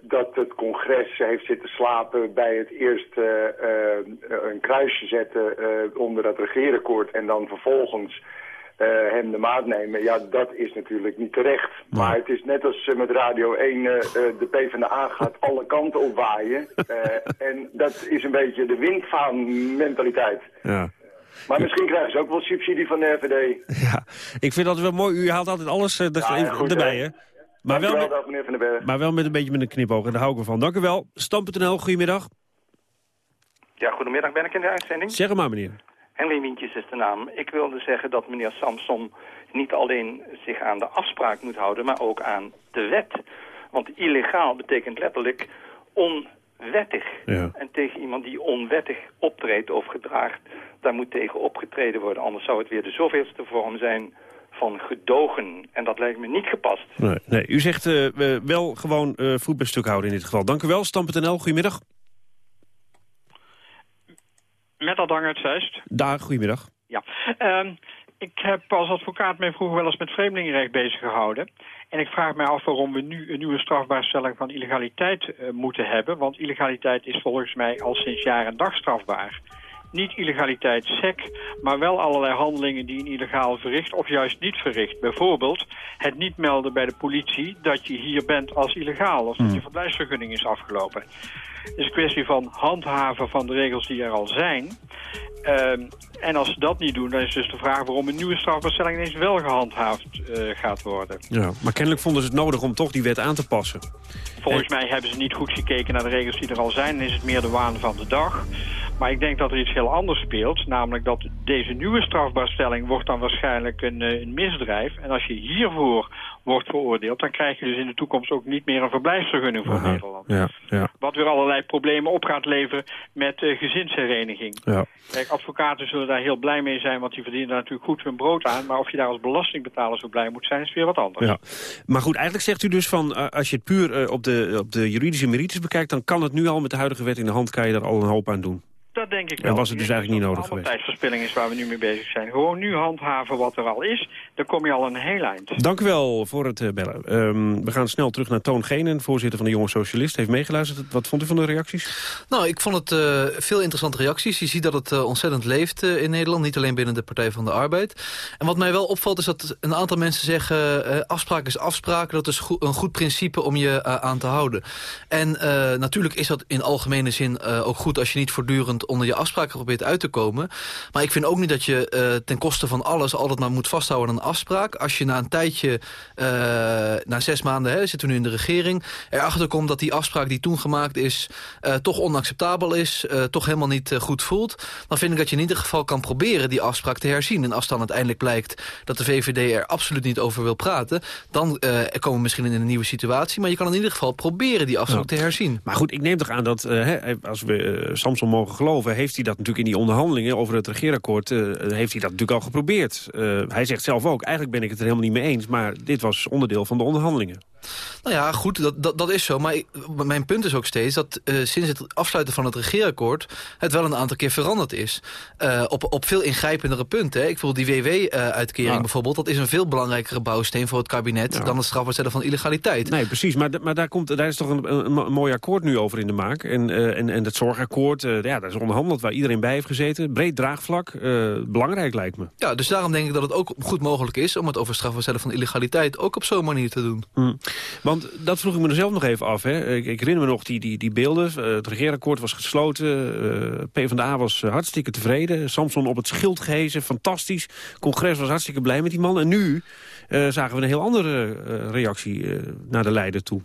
dat het congres heeft zitten slapen bij het eerst eh, eh, een kruisje zetten eh, onder dat regeerakkoord en dan vervolgens eh, hem de maat nemen. Ja, dat is natuurlijk niet terecht. Maar het is net als eh, met Radio 1, eh, eh, de PvdA gaat alle kanten op waaien. Eh, en dat is een beetje de windvaan-mentaliteit. Ja. Maar misschien krijgen ze ook wel subsidie van de RVD. ja, ik vind dat wel mooi. U haalt altijd alles eh, er, Ja, ja, goed, erbij, hè. Maar wel, met, dag meneer Van den Berg. maar wel met een beetje met een knipoog. En daar hou ik wel van. Dank u wel. Stand.nl, goedemiddag. Ja, goedemiddag, ben ik in de uitzending? Zeg maar, meneer. Henry Wientjes is de naam. Ik wilde zeggen dat meneer Samson niet alleen zich aan de afspraak moet houden, maar ook aan de wet. Want illegaal betekent letterlijk onwettig. Ja. En tegen iemand die onwettig optreedt of gedraagt, Daar moet tegen opgetreden worden, anders zou het weer de zoveelste vorm zijn van gedogen. En dat lijkt me niet gepast. Nee, nee. U zegt eh, we wel gewoon eh voet bij stuk houden in dit geval. Dank u wel, Stam.nl. Goedemiddag. Met Adang uit Zeist. Daar, goedemiddag. Ja. Ehm, ik heb als advocaat mij vroeger wel eens met vreemdelingenrecht bezig gehouden. En ik vraag mij af waarom we nu een nieuwe strafbaarstelling van illegaliteit eh, moeten hebben. Want illegaliteit is volgens mij al sinds jaar en dag strafbaar. Niet illegaliteit sec, maar wel allerlei handelingen die een illegaal verricht of juist niet verricht. Bijvoorbeeld het niet melden bij de politie dat je hier bent als illegaal of dat je verblijfsvergunning is afgelopen. Het is een kwestie van handhaven van de regels die er al zijn. Ehm, en als ze dat niet doen, dan is dus de vraag waarom een nieuwe strafbaarstelling ineens wel gehandhaafd eh, gaat worden. Ja, maar kennelijk vonden ze het nodig om toch die wet aan te passen. Volgens mij hebben ze niet goed gekeken naar de regels die er al zijn. En is het meer de waan van de dag. Maar ik denk dat er iets heel anders speelt. Namelijk dat deze nieuwe strafbaarstelling wordt dan waarschijnlijk een, eh, een misdrijf. En als je hiervoor wordt veroordeeld... dan krijg je dus in de toekomst ook niet meer een verblijfsvergunning voor Aha. Nederland. Ja, ja, Wat weer allerlei problemen op gaat leveren met eh, gezinshereniging. ja. Kijk, advocaten zullen daar heel blij mee zijn, want die verdienen daar natuurlijk goed hun brood aan. Maar of je daar als belastingbetaler zo blij moet zijn, is weer wat anders. Ja. Maar goed, eigenlijk zegt u dus van... eh, als je het puur op, de, op de juridische merites bekijkt... dan kan het nu al met de huidige wet in de hand... kan je daar al een hoop aan doen. Dat denk ik En wel. was het dus eigenlijk niet nodig allemaal tijdverspilling is waar we nu mee bezig zijn. Gewoon nu handhaven wat er al is, dan kom je al een heel eind. Dank u wel voor het eh, bellen. Ehm, we gaan snel terug naar Toon Genen, voorzitter van de Jonge Socialist. Heeft meegeluisterd. Wat vond u van de reacties? Nou, ik vond het eh, veel interessante reacties. Je ziet dat het eh, ontzettend leeft eh, in Nederland. Niet alleen binnen de Partij van de Arbeid. En wat mij wel opvalt is dat een aantal mensen zeggen... eh, afspraak is afspraak. Dat is goed- een goed principe om je aan te houden. En eh, natuurlijk is dat in algemene zin eh, ook goed... als je niet voortdurend onder je afspraken probeert uit te komen. Maar ik vind ook niet dat je eh, ten koste van alles... altijd maar moet vasthouden aan een afspraak. Als je na een tijdje, eh, na zes maanden, hè, zitten we nu in de regering... erachter komt dat die afspraak die toen gemaakt is... eh, toch onacceptabel is, toch helemaal niet goed voelt... dan vind ik dat je in ieder geval kan proberen die afspraak te herzien. En als dan uiteindelijk blijkt dat de VVD er absoluut niet over wil praten... dan komen we misschien in een nieuwe situatie. Maar je kan in ieder geval proberen die afspraak te herzien. Maar goed, ik neem toch aan dat, hè, als we Samson mogen geloven... heeft hij dat natuurlijk in die onderhandelingen over het regeerakkoord... eh, heeft hij dat natuurlijk al geprobeerd. Eh, hij zegt zelf ook, eigenlijk ben ik het er helemaal niet mee eens... maar dit was onderdeel van de onderhandelingen. Nou ja, goed, dat, dat, dat is zo. Maar ik- mijn punt is ook steeds dat eh, sinds het afsluiten van het regeerakkoord... het wel een aantal keer veranderd is. Eh, op, op veel ingrijpendere punten. Hè. Ik voel die WW-uitkering Ja. bijvoorbeeld... dat is een veel belangrijkere bouwsteen voor het kabinet... dan het strafbaar stellen van illegaliteit. Nee, precies. Maar, maar daar, komt, daar is toch een, een, een mooi akkoord nu over in de maak. En, eh, en, en dat zorgakkoord, eh, ja, dat is onderhandeld waar iedereen bij heeft gezeten. Breed draagvlak, eh, belangrijk lijkt me. Ja, dus daarom denk ik dat het ook goed mogelijk is... om het over strafbaar stellen van illegaliteit ook op zo'n manier te doen. Hm. Want dat vroeg ik me er zelf nog even af. Hè. Ik, ik herinner me nog die, die, die beelden. Eh, het regeerakkoord was gesloten. eh PvdA was eh, hartstikke tevreden. Samson op het schild gehezen. Fantastisch. Congres was hartstikke blij met die man. En nu zagen we een heel andere reactie naar de leider toe.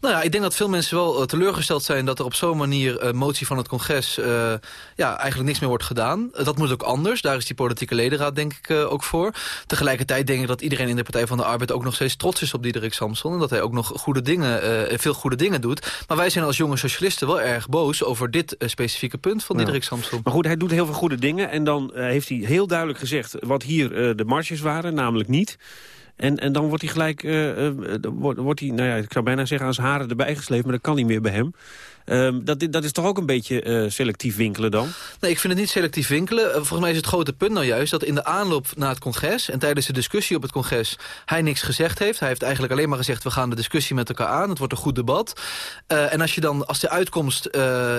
Nou ja, ik denk dat veel mensen wel eh, teleurgesteld zijn... dat er op zo'n manier eh, motie van het congres... eh, ja, eigenlijk niks meer wordt gedaan. Dat moet ook anders. Daar is die politieke ledenraad denk ik ook voor. Tegelijkertijd denk ik dat iedereen in de Partij van de Arbeid... ook nog steeds trots is op Diederik Samson. En dat hij ook nog goede dingen, veel goede dingen doet. Maar wij zijn als jonge socialisten wel erg boos... over dit specifieke punt van Ja. Diederik Samson. Maar goed, hij doet heel veel goede dingen. En dan heeft hij heel duidelijk gezegd wat hier de marges waren. Namelijk niet. En, en dan wordt hij gelijk, eh, wordt, wordt hij, nou ja, ik zou bijna zeggen aan zijn haren erbij gesleept. Maar dat kan niet meer bij hem. Ehm, dat, dat is toch ook een beetje eh, selectief winkelen dan? Nee, ik vind het niet selectief winkelen. Eh, Volgens mij is het grote punt nou juist dat in de aanloop naar het congres... en tijdens de discussie op het congres hij niks gezegd heeft. Hij heeft eigenlijk alleen maar gezegd... we gaan de discussie met elkaar aan, het wordt een goed debat. Eh, en als, je dan, als de uitkomst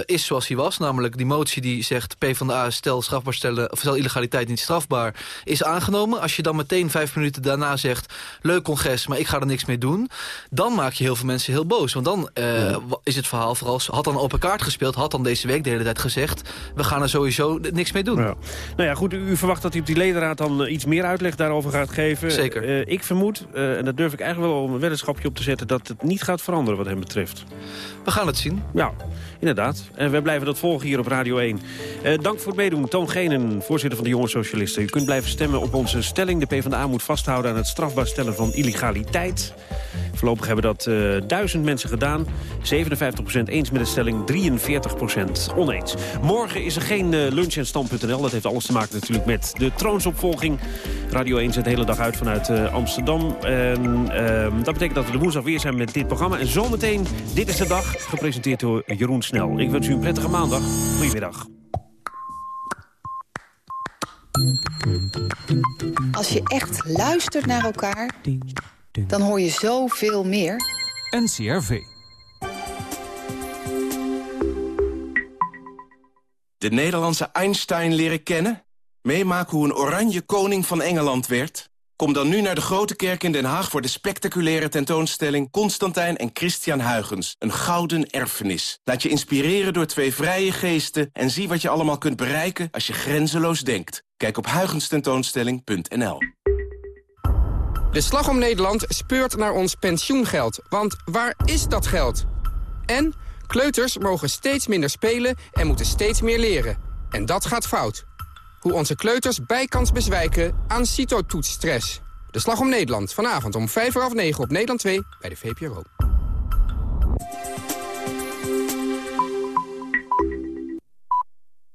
is zoals die was... namelijk die motie die zegt... PvdA stel, strafbaar stellen, of stel illegaliteit niet strafbaar... is aangenomen. Als je dan meteen vijf minuten daarna zegt... leuk congres, maar ik ga er niks mee doen... dan maak je heel veel mensen heel boos. Want dan is het verhaal vooral... had dan open kaart gespeeld, had dan deze week de hele tijd gezegd... we gaan er sowieso niks mee doen. Ja. Nou ja, goed, u verwacht dat hij op die ledenraad dan eh, iets meer uitleg daarover gaat geven. Zeker. Eh, ik vermoed, eh, en dat durf ik eigenlijk wel om een weddenschapje op te zetten... dat het niet gaat veranderen wat hem betreft. We gaan het zien. Ja, inderdaad. En we blijven dat volgen hier op Radio 1. Eh, dank voor het meedoen. Toon Genen, voorzitter van de Jonge Socialisten. U kunt blijven stemmen op onze stelling. De PvdA moet vasthouden aan het strafbaar stellen van illegaliteit. Voorlopig hebben dat uh, duizend mensen gedaan. 57% eens met de stelling, 43% oneens. Morgen is er geen uh, lunch en stand.nl. Dat heeft alles te maken natuurlijk met de troonsopvolging. Radio 1 zet de hele dag uit vanuit Amsterdam. En ehm, dat betekent dat we de woensdag weer zijn met dit programma. En zometeen, dit is de dag, gepresenteerd door Jeroen Snel. Ik wens u een prettige maandag. Goedemiddag. Als je echt luistert naar elkaar, dan hoor je zoveel meer. NCRV. De Nederlandse Einstein leren kennen? Meemaken hoe een oranje koning van Engeland werd? Kom dan nu naar de Grote Kerk in Den Haag voor de spectaculaire tentoonstelling Constantijn en Christian Huygens. Een gouden erfenis. Laat je inspireren door twee vrije geesten en zie wat je allemaal kunt bereiken als je grenzeloos denkt. Kijk op huygenstentoonstelling.nl. De Slag om Nederland speurt naar ons pensioengeld. Want waar is dat geld? En kleuters mogen steeds minder spelen en moeten steeds meer leren. En dat gaat fout. Hoe onze kleuters bijkans bezwijken aan citotoetsstress. De Slag om Nederland, vanavond om 5 uur 9 op Nederland 2 bij de VPRO.